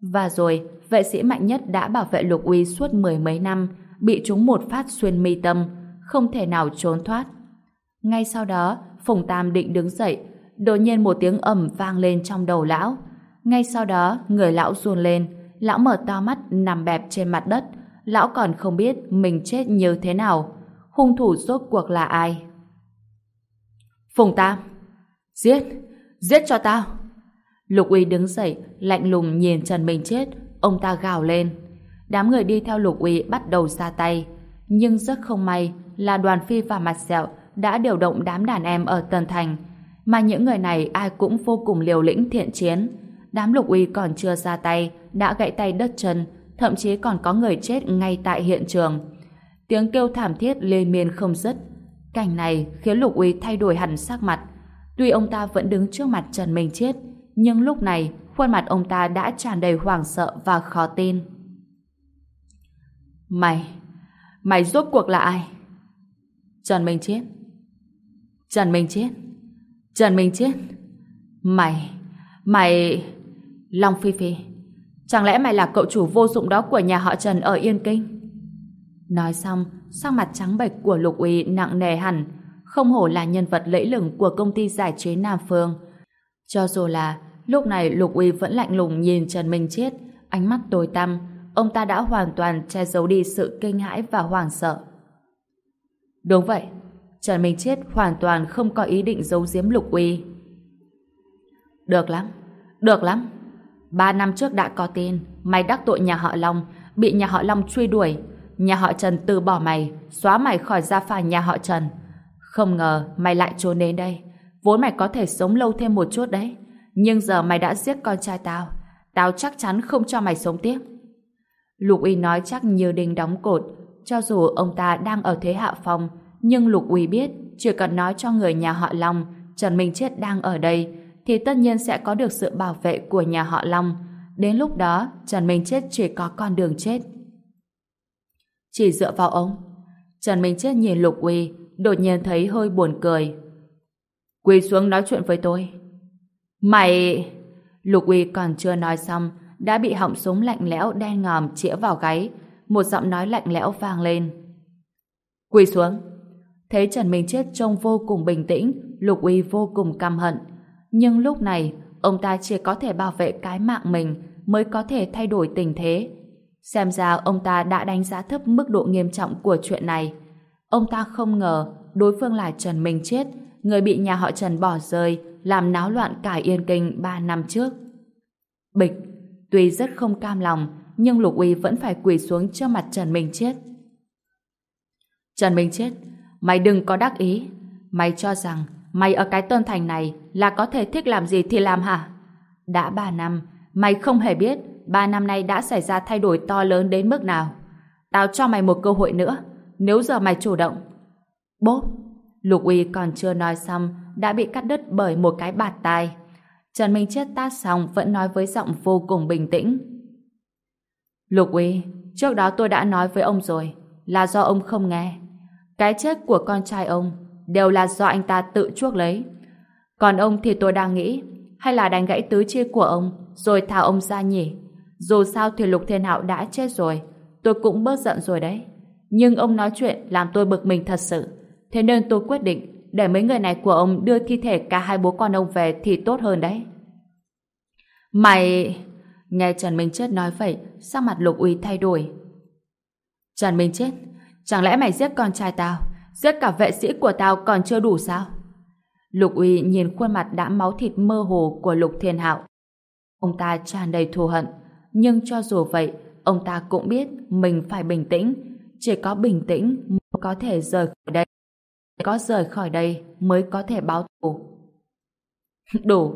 Và rồi, vệ sĩ mạnh nhất đã bảo vệ Lục Uy suốt mười mấy năm, bị trúng một phát xuyên mi tâm, không thể nào trốn thoát. Ngay sau đó, Phùng Tam định đứng dậy, đột nhiên một tiếng ầm vang lên trong đầu lão. Ngay sau đó, người lão run lên, lão mở to mắt nằm bẹp trên mặt đất, lão còn không biết mình chết như thế nào. Hung thủ rốt cuộc là ai? Phùng Tam! Giết! Giết cho tao! Lục uy đứng dậy, lạnh lùng nhìn Trần Minh chết, ông ta gào lên. Đám người đi theo lục uy bắt đầu ra tay. Nhưng rất không may là đoàn phi và mặt sẹo đã điều động đám đàn em ở Tân Thành. Mà những người này ai cũng vô cùng liều lĩnh thiện chiến. Đám lục uy còn chưa ra tay, đã gãy tay đất chân, thậm chí còn có người chết ngay tại hiện trường. Tiếng kêu thảm thiết lên miên không dứt. Cảnh này khiến lục uy thay đổi hẳn sắc mặt. Tuy ông ta vẫn đứng trước mặt Trần Minh Chết, nhưng lúc này khuôn mặt ông ta đã tràn đầy hoảng sợ và khó tin. Mày, mày rốt cuộc là ai? Trần Minh Chết. Trần Minh Chết. Trần Minh Chết. Mày, mày... Long Phi Phi, chẳng lẽ mày là cậu chủ vô dụng đó của nhà họ Trần ở Yên Kinh? Nói xong, sắc mặt trắng bệch của Lục Uy nặng nề hẳn, không hổ là nhân vật lẫy lừng của công ty giải trí Nam Phương. Cho dù là lúc này Lục Uy vẫn lạnh lùng nhìn Trần Minh Chết, ánh mắt tối tăm, ông ta đã hoàn toàn che giấu đi sự kinh hãi và hoảng sợ. Đúng vậy, Trần Minh Chết hoàn toàn không có ý định giấu giếm Lục Uy. Được lắm, được lắm. Ba năm trước đã có tin, mày đắc tội nhà họ Long, bị nhà họ Long truy đuổi. Nhà họ Trần từ bỏ mày, xóa mày khỏi gia phả nhà họ Trần. Không ngờ mày lại trốn đến đây. Vốn mày có thể sống lâu thêm một chút đấy. Nhưng giờ mày đã giết con trai tao. Tao chắc chắn không cho mày sống tiếp. Lục Uy nói chắc như đinh đóng cột. Cho dù ông ta đang ở thế hạ phong, nhưng Lục Uy biết chỉ cần nói cho người nhà họ Long Trần Minh Chết đang ở đây thì tất nhiên sẽ có được sự bảo vệ của nhà họ Long. Đến lúc đó, Trần Minh Chết chỉ có con đường chết. Chỉ dựa vào ông. Trần Minh Chết nhìn Lục Uy, đột nhiên thấy hơi buồn cười. Quỳ xuống nói chuyện với tôi. Mày... Lục Uy còn chưa nói xong, đã bị họng súng lạnh lẽo đen ngòm chĩa vào gáy. Một giọng nói lạnh lẽo vang lên. Quỳ xuống. Thấy Trần Minh Chết trông vô cùng bình tĩnh, Lục Uy vô cùng căm hận. Nhưng lúc này, ông ta chỉ có thể bảo vệ cái mạng mình mới có thể thay đổi tình thế. Xem ra ông ta đã đánh giá thấp mức độ nghiêm trọng của chuyện này. Ông ta không ngờ đối phương là Trần Minh Chết, người bị nhà họ Trần bỏ rơi, làm náo loạn cả Yên Kinh 3 năm trước. Bịch, tuy rất không cam lòng, nhưng Lục Uy vẫn phải quỳ xuống trước mặt Trần Minh Chết. Trần Minh Chết, mày đừng có đắc ý. Mày cho rằng mày ở cái tân thành này là có thể thích làm gì thì làm hả? Đã ba năm, mày không hề biết ba năm nay đã xảy ra thay đổi to lớn đến mức nào. Tao cho mày một cơ hội nữa, nếu giờ mày chủ động. Bốp! Lục Uy còn chưa nói xong đã bị cắt đứt bởi một cái bạt tai. Trần Minh Chết tát xong vẫn nói với giọng vô cùng bình tĩnh. Lục Uy, trước đó tôi đã nói với ông rồi, là do ông không nghe. Cái chết của con trai ông đều là do anh ta tự chuốc lấy. Còn ông thì tôi đang nghĩ, hay là đánh gãy tứ chi của ông, rồi thả ông ra nhỉ? Dù sao thì Lục Thiên Hạo đã chết rồi, tôi cũng bớt giận rồi đấy. Nhưng ông nói chuyện làm tôi bực mình thật sự. Thế nên tôi quyết định để mấy người này của ông đưa thi thể cả hai bố con ông về thì tốt hơn đấy. Mày... Nghe Trần Minh Chết nói vậy, sắc mặt Lục Uy thay đổi. Trần Minh Chết, chẳng lẽ mày giết con trai tao, giết cả vệ sĩ của tao còn chưa đủ sao? Lục Uy nhìn khuôn mặt đã máu thịt mơ hồ của Lục Thiên Hạo. Ông ta tràn đầy thù hận, nhưng cho dù vậy, ông ta cũng biết mình phải bình tĩnh. Chỉ có bình tĩnh mới có thể rời khỏi đây. Có rời khỏi đây mới có thể báo thù. <laughs> Đủ.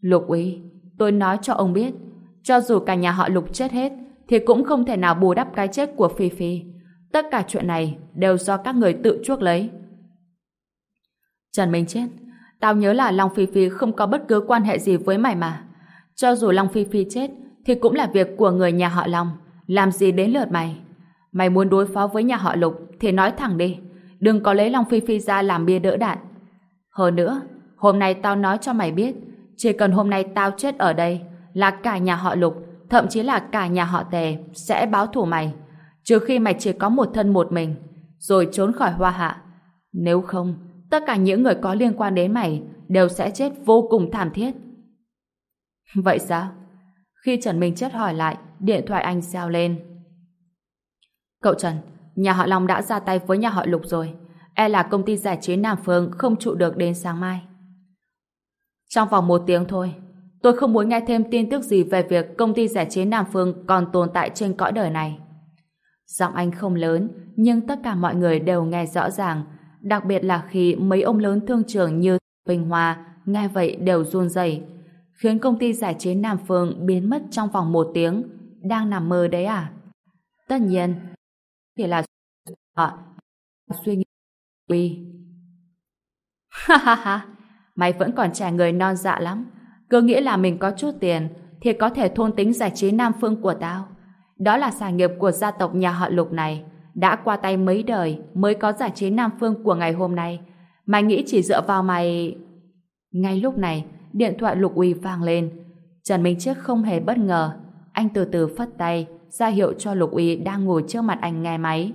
Lục úy tôi nói cho ông biết, cho dù cả nhà họ Lục chết hết, thì cũng không thể nào bù đắp cái chết của Phi Phi. Tất cả chuyện này đều do các người tự chuốc lấy. Trần Minh chết, tao nhớ là Long Phi Phi không có bất cứ quan hệ gì với mày mà. Cho dù Long Phi Phi chết, thì cũng là việc của người nhà họ Long. Làm gì đến lượt mày? Mày muốn đối phó với nhà họ Lục thì nói thẳng đi. Đừng có lấy Long Phi Phi ra làm bia đỡ đạn. Hơn nữa, hôm nay tao nói cho mày biết, chỉ cần hôm nay tao chết ở đây, là cả nhà họ Lục, thậm chí là cả nhà họ Tề sẽ báo thù mày. Trừ khi mày chỉ có một thân một mình, rồi trốn khỏi hoa hạ. Nếu không, tất cả những người có liên quan đến mày đều sẽ chết vô cùng thảm thiết. Vậy sao? Khi Trần Minh Chết hỏi lại, điện thoại anh reo lên. Cậu Trần, nhà họ Long đã ra tay với nhà họ Lục rồi. E là công ty giải trí Nam Phương không trụ được đến sáng mai. Trong vòng một tiếng thôi, tôi không muốn nghe thêm tin tức gì về việc công ty giải trí Nam Phương còn tồn tại trên cõi đời này. Giọng anh không lớn, nhưng tất cả mọi người đều nghe rõ ràng, đặc biệt là khi mấy ông lớn thương trường như Bình Hoa nghe vậy đều run rẩy, khiến công ty giải trí Nam Phương biến mất trong vòng một tiếng. Đang nằm mơ đấy à? Tất nhiên, thì là họ suy nghĩ quy. Ha ha ha, mày vẫn còn trẻ người non dạ lắm. Cứ nghĩ là mình có chút tiền thì có thể thôn tính giải trí Nam Phương của tao. Đó là sản nghiệp của gia tộc nhà họ Lục này. Đã qua tay mấy đời mới có giải trí Nam Phương của ngày hôm nay. Mày nghĩ chỉ dựa vào mày... Ngay lúc này, điện thoại Lục Uy vang lên. Trần Minh Chiếc không hề bất ngờ. Anh từ từ phất tay, ra hiệu cho Lục Uy đang ngồi trước mặt anh nghe máy.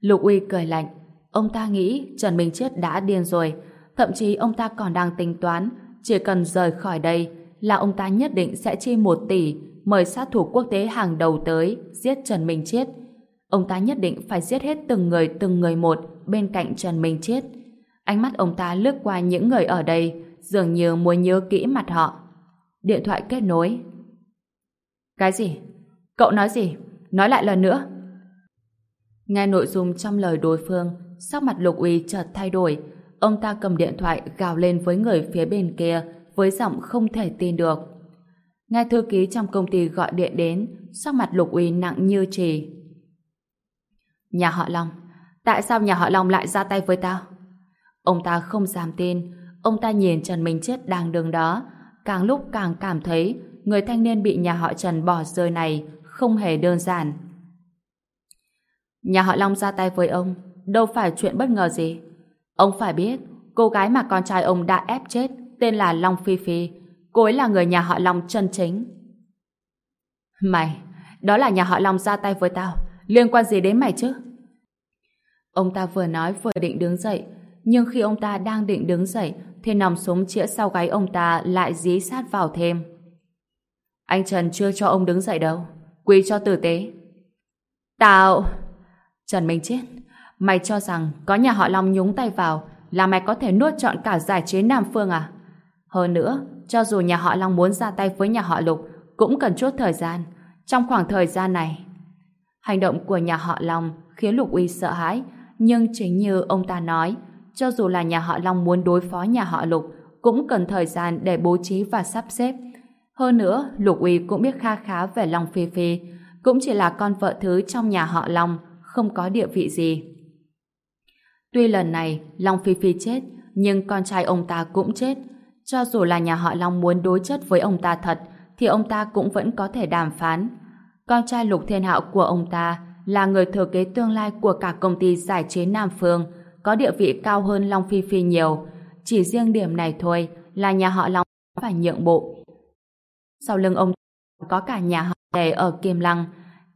Lục Uy cười lạnh. Ông ta nghĩ Trần Minh Chết đã điên rồi. Thậm chí ông ta còn đang tính toán, chỉ cần rời khỏi đây là ông ta nhất định sẽ chi một tỷ mời sát thủ quốc tế hàng đầu tới giết Trần Minh Chết. Ông ta nhất định phải giết hết từng người từng người một bên cạnh Trần Minh Chết. Ánh mắt ông ta lướt qua những người ở đây, dường như muốn nhớ kỹ mặt họ. Điện thoại kết nối. Cái gì? Cậu nói gì? Nói lại lần nữa. Nghe nội dung trong lời đối phương, sắc mặt Lục Uy chợt thay đổi. Ông ta cầm điện thoại gào lên với người phía bên kia với giọng không thể tin được. Nghe thư ký trong công ty gọi điện đến, sắc mặt Lục Uy nặng như trì. Nhà họ Long, tại sao nhà họ Long lại ra tay với tao? Ông ta không dám tin, ông ta nhìn Trần Minh Chết đang đứng đó, càng lúc càng cảm thấy người thanh niên bị nhà họ Trần bỏ rơi này không hề đơn giản. Nhà họ Long ra tay với ông, đâu phải chuyện bất ngờ gì. Ông phải biết, cô gái mà con trai ông đã ép chết tên là Long Phi Phi, cô ấy là người nhà họ Long chân chính. Mày, đó là nhà họ Long ra tay với tao, liên quan gì đến mày chứ? Ông ta vừa nói vừa định đứng dậy, nhưng khi ông ta đang định đứng dậy thì nòng súng chĩa sau gáy ông ta lại dí sát vào thêm. Anh Trần chưa cho ông đứng dậy đâu, quy cho tử tế. Tao... Trần Minh Chết, Mày cho rằng có nhà họ Long nhúng tay vào là mày có thể nuốt trọn cả giải chế Nam Phương à? Hơn nữa, cho dù nhà họ Long muốn ra tay với nhà họ Lục cũng cần chút thời gian. Trong khoảng thời gian này, hành động của nhà họ Long khiến Lục Uy sợ hãi, nhưng chính như ông ta nói, cho dù là nhà họ Long muốn đối phó nhà họ Lục cũng cần thời gian để bố trí và sắp xếp. Hơn nữa, Lục Uy cũng biết kha khá về Long Phi Phi, cũng chỉ là con vợ thứ trong nhà họ Long, không có địa vị gì. Tuy lần này Long Phi Phi chết, nhưng con trai ông ta cũng chết. Cho dù là nhà họ Long muốn đối chất với ông ta thật, thì ông ta cũng vẫn có thể đàm phán. Con trai Lục Thiên Hạo của ông ta là người thừa kế tương lai của cả công ty giải chế Nam Phương, có địa vị cao hơn Long Phi Phi nhiều. Chỉ riêng điểm này thôi là nhà họ Long phải nhượng bộ. Sau lưng ông có cả nhà họ Tề ở Kim Lăng.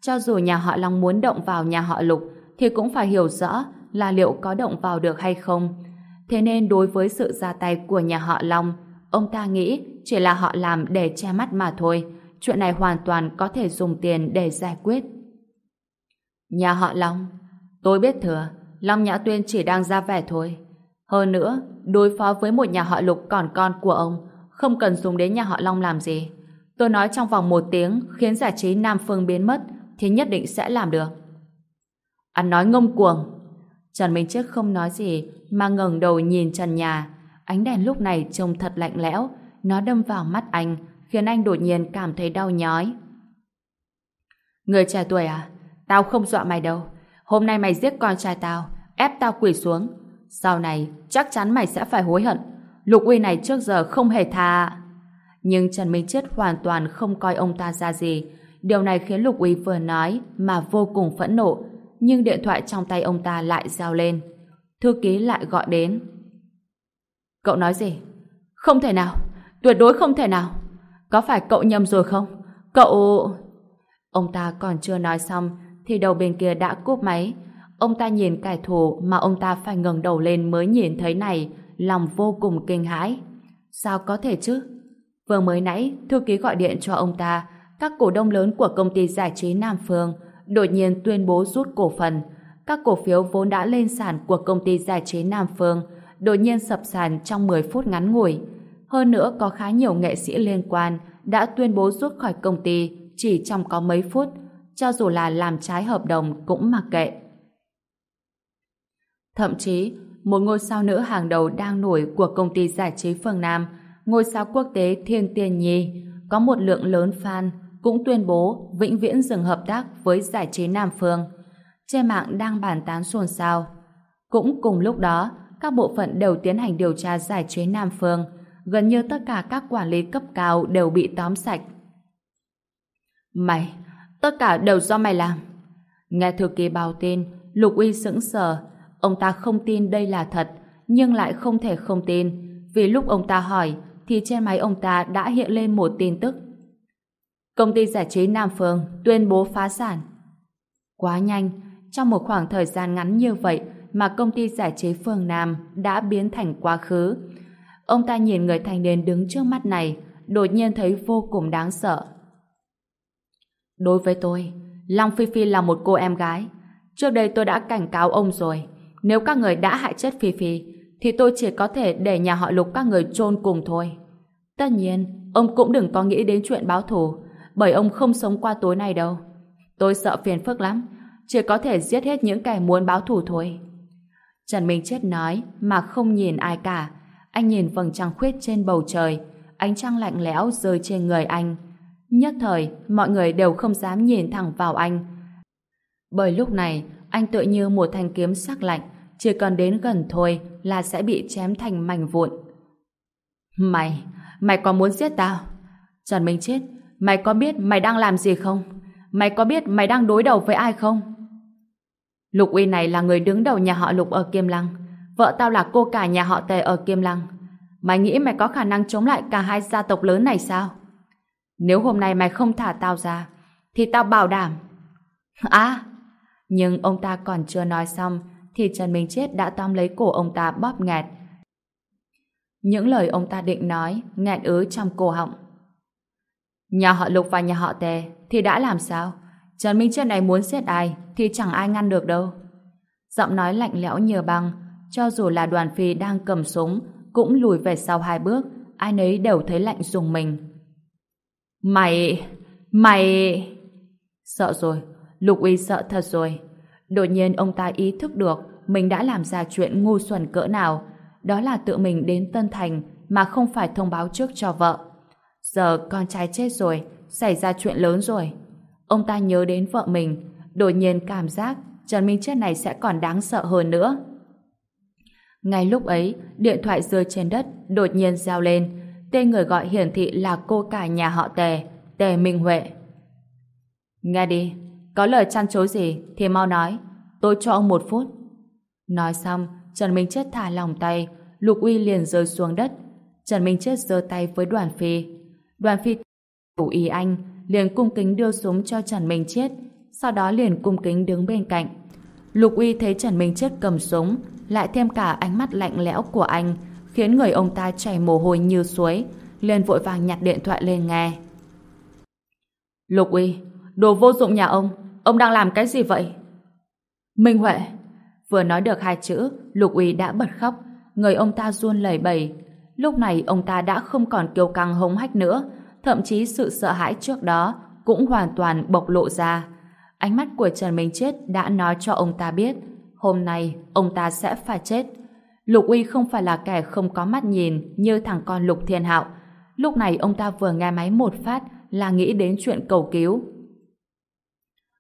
Cho dù nhà họ Long muốn động vào nhà họ Lục thì cũng phải hiểu rõ là liệu có động vào được hay không. Thế nên đối với sự ra tay của nhà họ Long, ông ta nghĩ chỉ là họ làm để che mắt mà thôi. Chuyện này hoàn toàn có thể dùng tiền để giải quyết. Nhà họ Long, tôi biết thừa, Long Nhã Tuyên chỉ đang ra vẻ thôi. Hơn nữa, đối phó với một nhà họ Lục còn con của ông, không cần dùng đến nhà họ Long làm gì. Tôi nói trong vòng một tiếng khiến giải trí Nam Phương biến mất thì nhất định sẽ làm được. Anh nói ngông cuồng. Trần Minh Chết không nói gì mà ngẩng đầu nhìn trần nhà. Ánh đèn lúc này trông thật lạnh lẽo. Nó đâm vào mắt anh khiến anh đột nhiên cảm thấy đau nhói. Người trẻ tuổi à? Tao không dọa mày đâu. Hôm nay mày giết con trai tao, ép tao quỳ xuống. Sau này chắc chắn mày sẽ phải hối hận. Lục uy này trước giờ không hề tha... Nhưng Trần Minh Chết hoàn toàn không coi ông ta ra gì. Điều này khiến Lục Uy vừa nói mà vô cùng phẫn nộ. Nhưng điện thoại trong tay ông ta lại reo lên. Thư ký lại gọi đến. Cậu nói gì? Không thể nào. Tuyệt đối không thể nào. Có phải cậu nhầm rồi không? Cậu... Ông ta còn chưa nói xong thì đầu bên kia đã cúp máy. Ông ta nhìn kẻ thù mà ông ta phải ngẩng đầu lên mới nhìn thấy này, lòng vô cùng kinh hãi. Sao có thể chứ? Vừa mới nãy, thư ký gọi điện cho ông ta, các cổ đông lớn của công ty giải trí Nam Phương đột nhiên tuyên bố rút cổ phần. Các cổ phiếu vốn đã lên sàn của công ty giải trí Nam Phương đột nhiên sập sàn trong 10 phút ngắn ngủi. Hơn nữa có khá nhiều nghệ sĩ liên quan đã tuyên bố rút khỏi công ty chỉ trong có mấy phút, cho dù là làm trái hợp đồng cũng mặc kệ. Thậm chí, một ngôi sao nữ hàng đầu đang nổi của công ty giải trí Phương Nam ngôi sao quốc tế Thiên Tiên Nhi có một lượng lớn fan cũng tuyên bố vĩnh viễn dừng hợp tác với giải trí Nam Phương. Trên mạng đang bàn tán xôn xao. Cũng cùng lúc đó, các bộ phận đều tiến hành điều tra giải trí Nam Phương. Gần như tất cả các quản lý cấp cao đều bị tóm sạch. Mày, tất cả đều do mày làm. Nghe thư ký báo tin, Lục Uy sững sờ. Ông ta không tin đây là thật, nhưng lại không thể không tin. Vì lúc ông ta hỏi, thì trên máy ông ta đã hiện lên một tin tức. Công ty giải trí Nam Phương tuyên bố phá sản. Quá nhanh, trong một khoảng thời gian ngắn như vậy mà công ty giải trí Phương Nam đã biến thành quá khứ. Ông ta nhìn người thanh niên đứng trước mắt này, đột nhiên thấy vô cùng đáng sợ. Đối với tôi, Long Phi Phi là một cô em gái. Trước đây tôi đã cảnh cáo ông rồi. Nếu các người đã hại chết Phi Phi, thì tôi chỉ có thể để nhà họ Lục các người chôn cùng thôi. Tất nhiên, ông cũng đừng có nghĩ đến chuyện báo thù, bởi ông không sống qua tối nay đâu. Tôi sợ phiền phức lắm, chỉ có thể giết hết những kẻ muốn báo thù thôi. Trần Minh Chết nói mà không nhìn ai cả. Anh nhìn vầng trăng khuyết trên bầu trời, ánh trăng lạnh lẽo rơi trên người anh. Nhất thời, mọi người đều không dám nhìn thẳng vào anh. Bởi lúc này, anh tự như một thanh kiếm sắc lạnh, chỉ cần đến gần thôi là sẽ bị chém thành mảnh vụn. Mày, mày có muốn giết tao? Trần Minh Chết, mày có biết mày đang làm gì không? Mày có biết mày đang đối đầu với ai không? Lục Uy này là người đứng đầu nhà họ Lục ở Kiêm Lăng. Vợ tao là cô cả nhà họ Tề ở Kiêm Lăng. Mày nghĩ mày có khả năng chống lại cả hai gia tộc lớn này sao? Nếu hôm nay mày không thả tao ra, thì tao bảo đảm. À, nhưng ông ta còn chưa nói xong, thì Trần Minh Chết đã tóm lấy cổ ông ta bóp nghẹt. Những lời ông ta định nói nghẹt ứ trong cổ họng. Nhà họ Lục và nhà họ Tề thì đã làm sao? Trần Minh Chết này muốn giết ai thì chẳng ai ngăn được đâu. Giọng nói lạnh lẽo như băng, cho dù là đoàn phi đang cầm súng, cũng lùi về sau hai bước, ai nấy đều thấy lạnh dùng mình. Mày... mày... Sợ rồi, Lục Uy sợ thật rồi. Đột nhiên ông ta ý thức được mình đã làm ra chuyện ngu xuẩn cỡ nào. Đó là tự mình đến Tân Thành mà không phải thông báo trước cho vợ. Giờ con trai chết rồi, xảy ra chuyện lớn rồi. Ông ta nhớ đến vợ mình, đột nhiên cảm giác Trần Minh Chết này sẽ còn đáng sợ hơn nữa. Ngay lúc ấy, điện thoại rơi trên đất, đột nhiên reo lên. Tên người gọi hiển thị là cô cả nhà họ Tề, Tề Minh Huệ. Nghe đi, có lời chăn chối gì thì mau nói. Tôi cho ông một phút. Nói xong, Trần Minh Chết thả lòng tay, Lục Uy liền rơi xuống đất. Trần Minh Chết giơ tay với đoàn phi. Đoàn phi thủ ý anh, liền cung kính đưa súng cho Trần Minh Chết, sau đó liền cung kính đứng bên cạnh. Lục Uy thấy Trần Minh Chết cầm súng, lại thêm cả ánh mắt lạnh lẽo của anh, khiến người ông ta chảy mồ hôi như suối, liền vội vàng nhặt điện thoại lên nghe. Lục Uy, đồ vô dụng nhà ông, ông đang làm cái gì vậy? Minh Huệ, vừa nói được hai chữ, Lục Uy đã bật khóc, người ông ta run lẩy bẩy. Lúc này ông ta đã không còn kiêu căng hống hách nữa, thậm chí sự sợ hãi trước đó cũng hoàn toàn bộc lộ ra. Ánh mắt của Trần Minh Chết đã nói cho ông ta biết hôm nay ông ta sẽ phải chết. Lục Uy không phải là kẻ không có mắt nhìn như thằng con Lục Thiên Hạo. Lúc này ông ta vừa nghe máy một phát là nghĩ đến chuyện cầu cứu.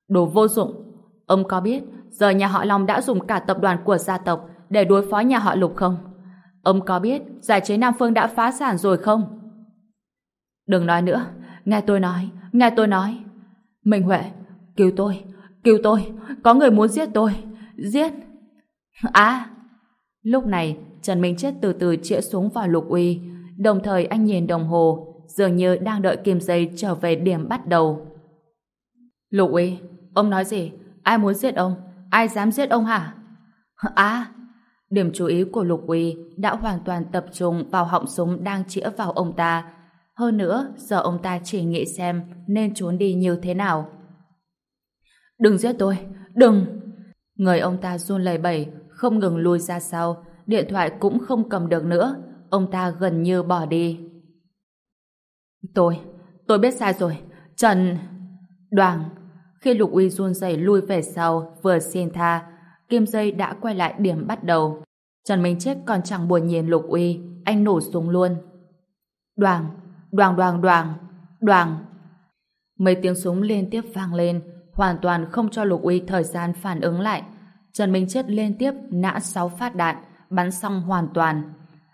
Đồ vô dụng. Ông có biết giờ nhà họ Long đã dùng cả tập đoàn của gia tộc để đối phó nhà họ Lục không? Ông có biết giải chế Nam Phương đã phá sản rồi không? Đừng nói nữa. Nghe tôi nói. Nghe tôi nói. Minh Huệ, cứu tôi. Cứu tôi. Có người muốn giết tôi. Giết. À! Lúc này, Trần Minh Chết từ từ chĩa súng vào Lục Uy. Đồng thời anh nhìn đồng hồ, dường như đang đợi kim dây trở về điểm bắt đầu. Lục Uy, ông nói gì? Ai muốn giết ông? Ai dám giết ông hả? À! Điểm chú ý của Lục Uy đã hoàn toàn tập trung vào họng súng đang chĩa vào ông ta. Hơn nữa, giờ ông ta chỉ nghĩ xem nên trốn đi như thế nào. Đừng giết tôi! Đừng! Người ông ta run lẩy bẩy, không ngừng lùi ra sau, điện thoại cũng không cầm được nữa. Ông ta gần như bỏ đi. Tôi, tôi biết sai rồi. Trần... Đoàn... Khi Lục Uy run rẩy lui về sau, vừa xin tha, kim dây đã quay lại điểm bắt đầu. Trần Minh Chết còn chẳng buồn nhìn Lục Uy, anh nổ súng luôn. Đoàn, đoàn đoàn đoàn, đoàn. Mấy tiếng súng liên tiếp vang lên, hoàn toàn không cho Lục Uy thời gian phản ứng lại. Trần Minh Chết liên tiếp nã 6 phát đạn, bắn xong hoàn toàn.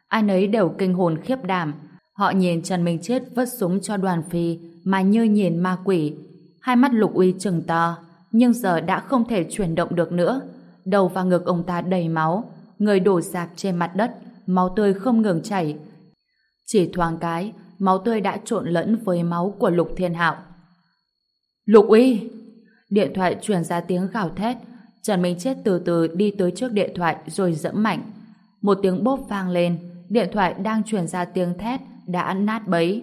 Ai nấy đều kinh hồn khiếp đảm. Họ nhìn Trần Minh Chết vứt súng cho đoàn phi mà như nhìn ma quỷ. Hai mắt Lục Uy trừng to, nhưng giờ đã không thể chuyển động được nữa. Đầu và ngực ông ta đầy máu, người đổ dạp trên mặt đất, máu tươi không ngừng chảy. Chỉ thoáng cái, máu tươi đã trộn lẫn với máu của Lục Thiên Hạo. Lục Uy! Điện thoại truyền ra tiếng gào thét. Trần Minh Chết từ từ đi tới trước điện thoại rồi dẫm mạnh. Một tiếng bốp vang lên, điện thoại đang truyền ra tiếng thét đã nát bấy.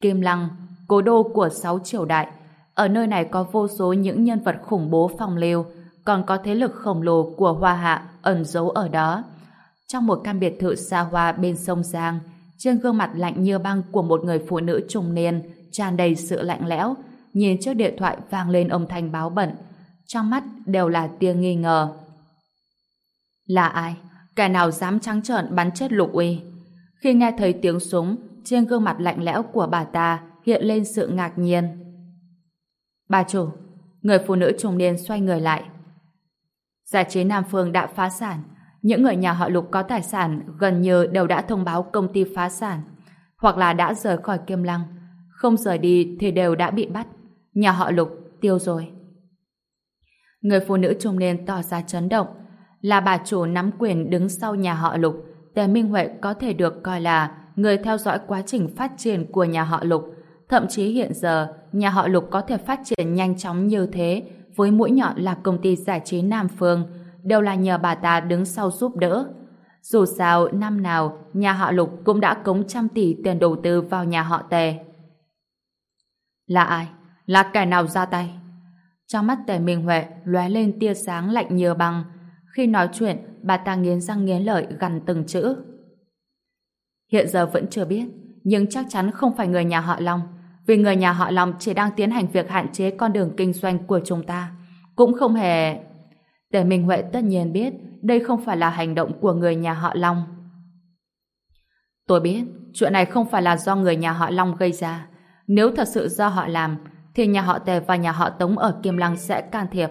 Kim Lăng, cố đô của sáu triều đại. Ở nơi này có vô số những nhân vật khủng bố phòng lưu, còn có thế lực khổng lồ của Hoa Hạ ẩn giấu ở đó. Trong một căn biệt thự xa hoa bên sông Giang, trên gương mặt lạnh như băng của một người phụ nữ trung niên tràn đầy sự lạnh lẽo, nhìn chiếc điện thoại vang lên âm thanh báo bẩn, trong mắt đều là tia nghi ngờ. Là ai? Kẻ nào dám trắng trợn bắn chết Lục Uy? Khi nghe thấy tiếng súng, trên gương mặt lạnh lẽo của bà ta hiện lên sự ngạc nhiên. Bà chủ, người phụ nữ trung niên xoay người lại. Giải chế Nam Phương đã phá sản. Những người nhà họ Lục có tài sản gần như đều đã thông báo công ty phá sản, hoặc là đã rời khỏi Kiêm Lăng. Không rời đi thì đều đã bị bắt. Nhà họ Lục tiêu rồi. Người phụ nữ trung niên tỏ ra chấn động. Là bà chủ nắm quyền đứng sau nhà họ Lục. Tề Minh Huệ có thể được coi là người theo dõi quá trình phát triển của nhà họ Lục. Thậm chí hiện giờ, nhà họ Lục có thể phát triển nhanh chóng như thế với mũi nhọn là công ty giải trí Nam Phương đều là nhờ bà ta đứng sau giúp đỡ. Dù sao, năm nào, nhà họ Lục cũng đã cống trăm tỷ tiền đầu tư vào nhà họ Tề. Là ai? Là kẻ nào ra tay? Trong mắt Tề Minh Huệ lóe lên tia sáng lạnh như băng, Khi nói chuyện, bà ta nghiến răng nghiến lợi gằn từng chữ. Hiện giờ vẫn chưa biết, nhưng chắc chắn không phải người nhà họ Long, vì người nhà họ Long chỉ đang tiến hành việc hạn chế con đường kinh doanh của chúng ta. Cũng không hề... Tề Minh Huệ tất nhiên biết đây không phải là hành động của người nhà họ Long. Tôi biết, chuyện này không phải là do người nhà họ Long gây ra. Nếu thật sự do họ làm, thì nhà họ Tề và nhà họ Tống ở Kim Lăng sẽ can thiệp.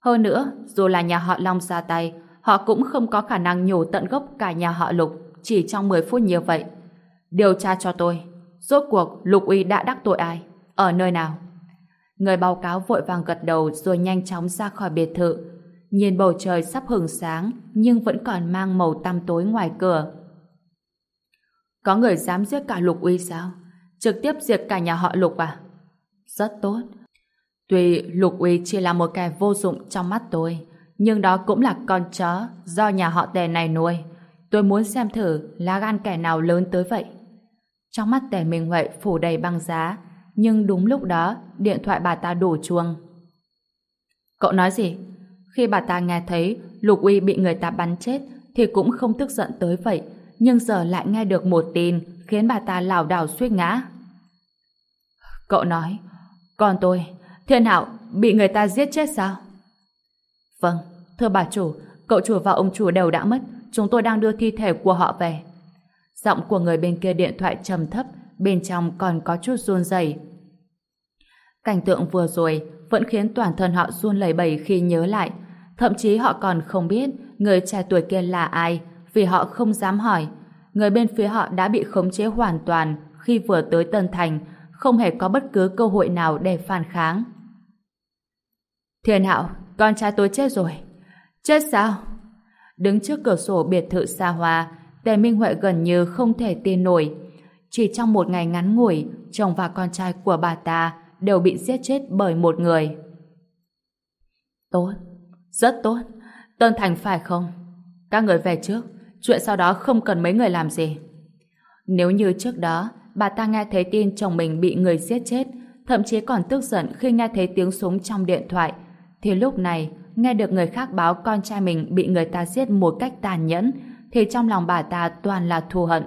Hơn nữa, dù là nhà họ Long ra tay, họ cũng không có khả năng nhổ tận gốc cả nhà họ Lục chỉ trong 10 phút như vậy. Điều tra cho tôi, rốt cuộc Lục Uy đã đắc tội ai? Ở nơi nào? Người báo cáo vội vàng gật đầu rồi nhanh chóng ra khỏi biệt thự. Nhìn bầu trời sắp hừng sáng nhưng vẫn còn mang màu tăm tối ngoài cửa. Có người dám giết cả Lục Uy sao? Trực tiếp diệt cả nhà họ Lục à? Rất tốt. Tuy Lục Uy chỉ là một kẻ vô dụng trong mắt tôi, nhưng đó cũng là con chó do nhà họ tề này nuôi. Tôi muốn xem thử lá gan kẻ nào lớn tới vậy. Trong mắt tề Minh Huệ phủ đầy băng giá, nhưng đúng lúc đó điện thoại bà ta đổ chuông. Cậu nói gì? Khi bà ta nghe thấy Lục Uy bị người ta bắn chết thì cũng không tức giận tới vậy, nhưng giờ lại nghe được một tin khiến bà ta lảo đảo suýt ngã. Cậu nói, con tôi, thiên hạo, bị người ta giết chết sao? Vâng, thưa bà chủ, cậu chủ và ông chủ đều đã mất, chúng tôi đang đưa thi thể của họ về. Giọng của người bên kia điện thoại trầm thấp, bên trong còn có chút run rẩy. Cảnh tượng vừa rồi vẫn khiến toàn thân họ run lẩy bẩy khi nhớ lại, thậm chí họ còn không biết người trẻ tuổi kia là ai, vì họ không dám hỏi. Người bên phía họ đã bị khống chế hoàn toàn khi vừa tới Tân Thành, không hề có bất cứ cơ hội nào để phản kháng. Thiên Hạo, con trai tôi chết rồi. Chết sao? Đứng trước cửa sổ biệt thự xa hoa, Tề Minh Huệ gần như không thể tin nổi. Chỉ trong một ngày ngắn ngủi, chồng và con trai của bà ta đều bị giết chết bởi một người. Tốt, rất tốt. Tân Thành phải không? Các người về trước, chuyện sau đó không cần mấy người làm gì. Nếu như trước đó, bà ta nghe thấy tin chồng mình bị người giết chết, thậm chí còn tức giận khi nghe thấy tiếng súng trong điện thoại, thì lúc này, nghe được người khác báo con trai mình bị người ta giết một cách tàn nhẫn, thì trong lòng bà ta toàn là thù hận.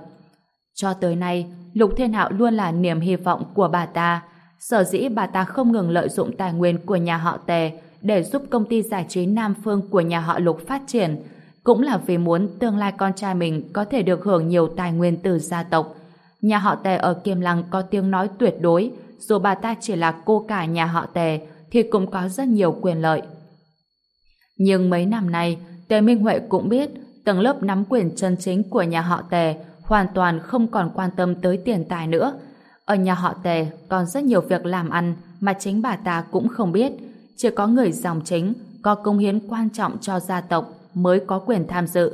Cho tới nay, Lục Thiên Hạo luôn là niềm hy vọng của bà ta. Sở dĩ bà ta không ngừng lợi dụng tài nguyên của nhà họ Tề để giúp công ty giải trí Nam Phương của nhà họ Lục phát triển, cũng là vì muốn tương lai con trai mình có thể được hưởng nhiều tài nguyên từ gia tộc. Nhà họ Tề ở Kiêm Lăng có tiếng nói tuyệt đối, dù bà ta chỉ là cô cả nhà họ Tề thì cũng có rất nhiều quyền lợi. Nhưng mấy năm nay, Tề Minh Huệ cũng biết tầng lớp nắm quyền chân chính của nhà họ Tề hoàn toàn không còn quan tâm tới tiền tài nữa. Ở nhà họ Tề còn rất nhiều việc làm ăn mà chính bà ta cũng không biết. Chỉ có người dòng chính, có công hiến quan trọng cho gia tộc mới có quyền tham dự.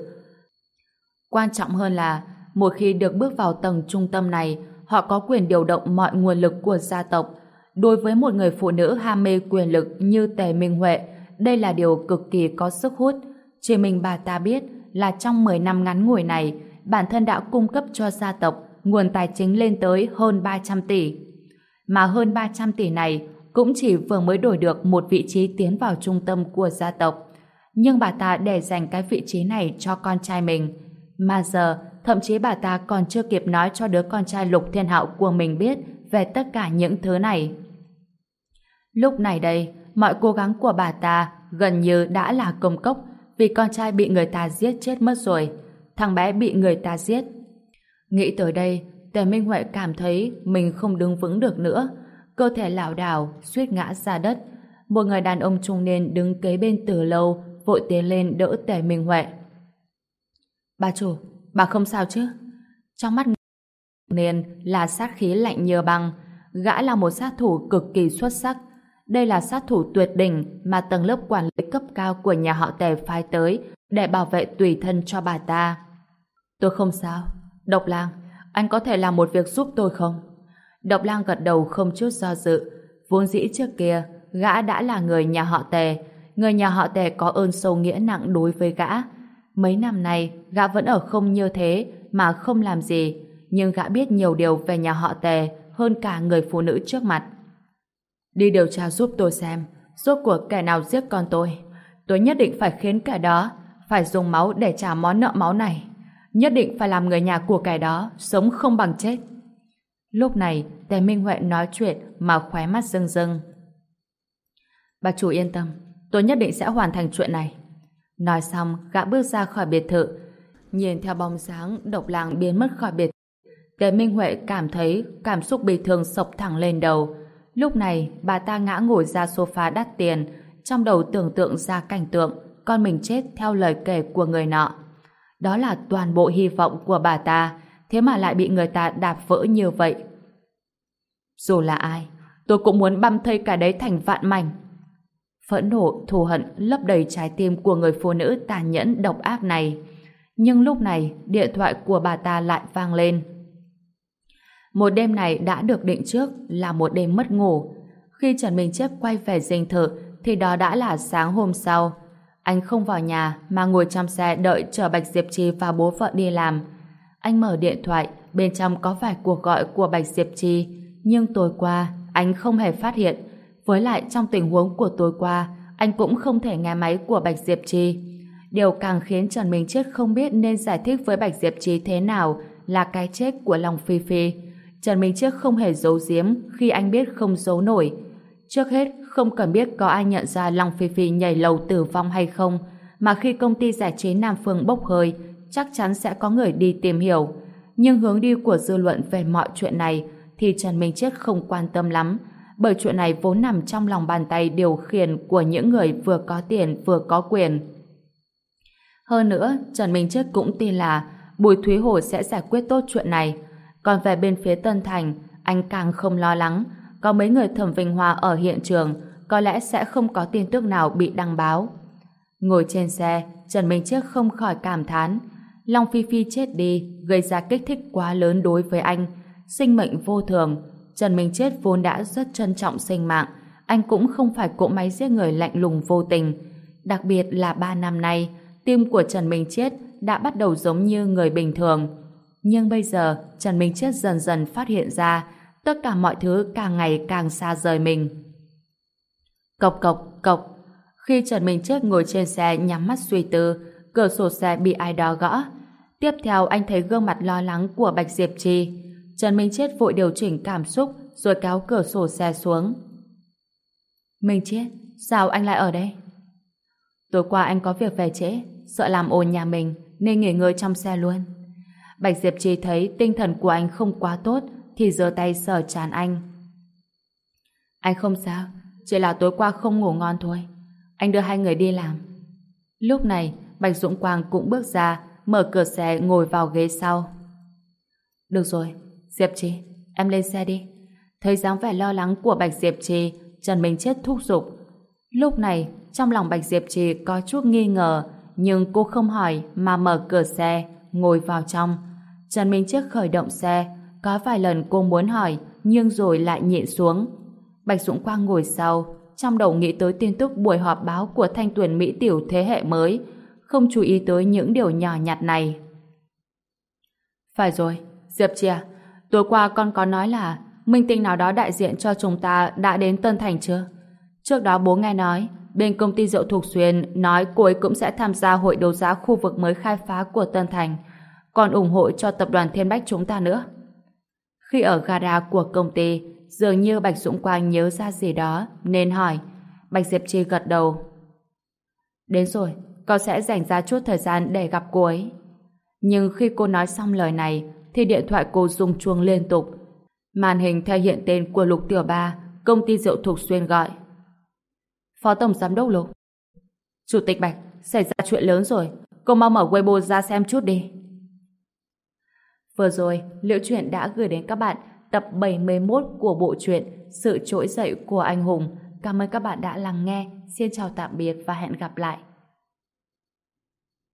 Quan trọng hơn là, một khi được bước vào tầng trung tâm này, họ có quyền điều động mọi nguồn lực của gia tộc. Đối với một người phụ nữ ham mê quyền lực như Tề Minh Huệ, đây là điều cực kỳ có sức hút. Chỉ mình bà ta biết là trong 10 năm ngắn ngủi này bản thân đã cung cấp cho gia tộc nguồn tài chính lên tới hơn 300 tỷ. Mà hơn 300 tỷ này cũng chỉ vừa mới đổi được một vị trí tiến vào trung tâm của gia tộc. Nhưng bà ta để dành cái vị trí này cho con trai mình. Mà giờ, thậm chí bà ta còn chưa kịp nói cho đứa con trai lục thiên hạo của mình biết về tất cả những thứ này. Lúc này đây, mọi cố gắng của bà ta gần như đã là công cốc vì con trai bị người ta giết chết mất rồi. Thằng bé bị người ta giết. Nghĩ tới đây, Tề Minh Huệ cảm thấy mình không đứng vững được nữa. Cơ thể lảo đảo, suýt ngã ra đất. Một người đàn ông trung niên đứng kế bên từ lâu, vội tiến lên đỡ Tề Minh Huệ. Bà chủ, bà không sao chứ? Trong mắt niên là sát khí lạnh như băng. Gã là một sát thủ cực kỳ xuất sắc, đây là sát thủ tuyệt đỉnh mà tầng lớp quản lý cấp cao của nhà họ tề phái tới để bảo vệ tùy thân cho bà ta. Tôi không sao. Độc lang, anh có thể làm một việc giúp tôi không? Độc lang gật đầu không chút do dự. Vốn dĩ trước kia, gã đã là người nhà họ tề. Người nhà họ tề có ơn sâu nghĩa nặng đối với gã. Mấy năm nay, gã vẫn ở không như thế mà không làm gì. Nhưng gã biết nhiều điều về nhà họ tề hơn cả người phụ nữ trước mặt. Đi điều tra giúp tôi xem rốt cuộc kẻ nào giết con tôi. Tôi nhất định phải khiến kẻ đó phải dùng máu để trả món nợ máu này. Nhất định phải làm người nhà của kẻ đó sống không bằng chết. Lúc này, Tề Minh Huệ nói chuyện mà khóe mắt rưng rưng. Bà chủ yên tâm, tôi nhất định sẽ hoàn thành chuyện này. Nói xong, gã bước ra khỏi biệt thự, nhìn theo bóng sáng độc làng biến mất khỏi biệt Tề Minh Huệ cảm thấy cảm xúc bị thương sộc thẳng lên đầu. Lúc này, bà ta ngã ngồi ra sofa đắt tiền, trong đầu tưởng tượng ra cảnh tượng con mình chết theo lời kể của người nọ. Đó là toàn bộ hy vọng của bà ta, thế mà lại bị người ta đạp vỡ như vậy. Dù là ai, tôi cũng muốn băm thây cả đấy thành vạn mảnh. Phẫn nộ, thù hận lấp đầy trái tim của người phụ nữ tàn nhẫn độc ác này. Nhưng lúc này, điện thoại của bà ta lại vang lên. Một đêm này đã được định trước là một đêm mất ngủ. Khi Trần Minh Chấp quay về dinh thự thì đó đã là sáng hôm sau. Anh không vào nhà mà ngồi trong xe đợi chờ Bạch Diệp Trì và bố vợ đi làm. Anh mở điện thoại, bên trong có vài cuộc gọi của Bạch Diệp Trì, nhưng tối qua anh không hề phát hiện. Với lại trong tình huống của tối qua, anh cũng không thể nghe máy của Bạch Diệp Trì. Điều càng khiến Trần Minh Chết không biết nên giải thích với Bạch Diệp Trì thế nào là cái chết của long Phi Phi. Trần Minh Chết không hề giấu giếm khi anh biết không giấu nổi. Trước hết, không cần biết có ai nhận ra Long Phi Phi nhảy lầu tử vong hay không, mà khi công ty giải trí Nam Phương bốc hơi, chắc chắn sẽ có người đi tìm hiểu. Nhưng hướng đi của dư luận về mọi chuyện này thì Trần Minh Chết không quan tâm lắm, bởi chuyện này vốn nằm trong lòng bàn tay điều khiển của những người vừa có tiền vừa có quyền. Hơn nữa, Trần Minh Chết cũng tin là Bùi Thúy Hồ sẽ giải quyết tốt chuyện này. Còn về bên phía Tân Thành, anh càng không lo lắng, có mấy người thẩm Vinh Hoa ở hiện trường, có lẽ sẽ không có tin tức nào bị đăng báo. Ngồi trên xe, Trần Minh Chiếc không khỏi cảm thán. Long Phi Phi chết đi, gây ra kích thích quá lớn đối với anh. Sinh mệnh vô thường. Trần Minh Chết vốn đã rất trân trọng sinh mạng. Anh cũng không phải cỗ máy giết người lạnh lùng vô tình. Đặc biệt là ba năm nay, tim của Trần Minh Chết đã bắt đầu giống như người bình thường. Nhưng bây giờ, Trần Minh Chết dần dần phát hiện ra tất cả mọi thứ càng ngày càng xa rời mình. Cộc cộc, cộc. Khi Trần Minh Chết ngồi trên xe nhắm mắt suy tư, cửa sổ xe bị ai đó gõ. Tiếp theo anh thấy gương mặt lo lắng của Bạch Diệp Trì. Trần Minh Chết vội điều chỉnh cảm xúc rồi kéo cửa sổ xe xuống. Minh Chết, sao anh lại ở đây? Tối qua anh có việc về trễ, sợ làm ồn nhà mình nên nghỉ ngơi trong xe luôn. Bạch Diệp Trì thấy tinh thần của anh không quá tốt thì giơ tay sờ chán anh. Anh không sao, chỉ là tối qua không ngủ ngon thôi. Anh đưa hai người đi làm. Lúc này, Bạch Dũng Quang cũng bước ra, mở cửa xe ngồi vào ghế sau. Được rồi, Diệp Trì, em lên xe đi. Thấy dáng vẻ lo lắng của Bạch Diệp Trì, Trần Minh Chết thúc giục. Lúc này, trong lòng Bạch Diệp Trì có chút nghi ngờ, nhưng cô không hỏi mà mở cửa xe, ngồi vào trong. Trần Minh Chiếc khởi động xe, có vài lần cô muốn hỏi, nhưng rồi lại nhịn xuống. Bạch Dũng Quang ngồi sau, trong đầu nghĩ tới tin tức buổi họp báo của thanh tuyển Mỹ Tiểu thế hệ mới, không chú ý tới những điều nhỏ nhặt này. Phải rồi, Diệp Chia, à, tối qua con có nói là minh tinh nào đó đại diện cho chúng ta đã đến Tân Thành chưa? Trước đó bố nghe nói, bên công ty rượu Thục Xuyên nói cô ấy cũng sẽ tham gia hội đấu giá khu vực mới khai phá của Tân Thành, còn ủng hộ cho tập đoàn Thiên Bách chúng ta nữa. Khi ở gara của công ty, dường như Bạch Dũng Quang nhớ ra gì đó, nên hỏi. Bạch Diệp Chi gật đầu. Đến rồi, con sẽ dành ra chút thời gian để gặp cô ấy. Nhưng khi cô nói xong lời này, thì điện thoại cô rung chuông liên tục. Màn hình thể hiện tên của Lục Tiểu Ba, công ty rượu Thục Xuyên gọi. Phó Tổng Giám đốc Lục. Chủ tịch Bạch, xảy ra chuyện lớn rồi. Cô mau mở Weibo ra xem chút đi. Vừa rồi, Liễu Chuyện đã gửi đến các bạn tập 71 của bộ truyện Sự trỗi dậy của anh hùng. Cảm ơn các bạn đã lắng nghe. Xin chào tạm biệt và hẹn gặp lại.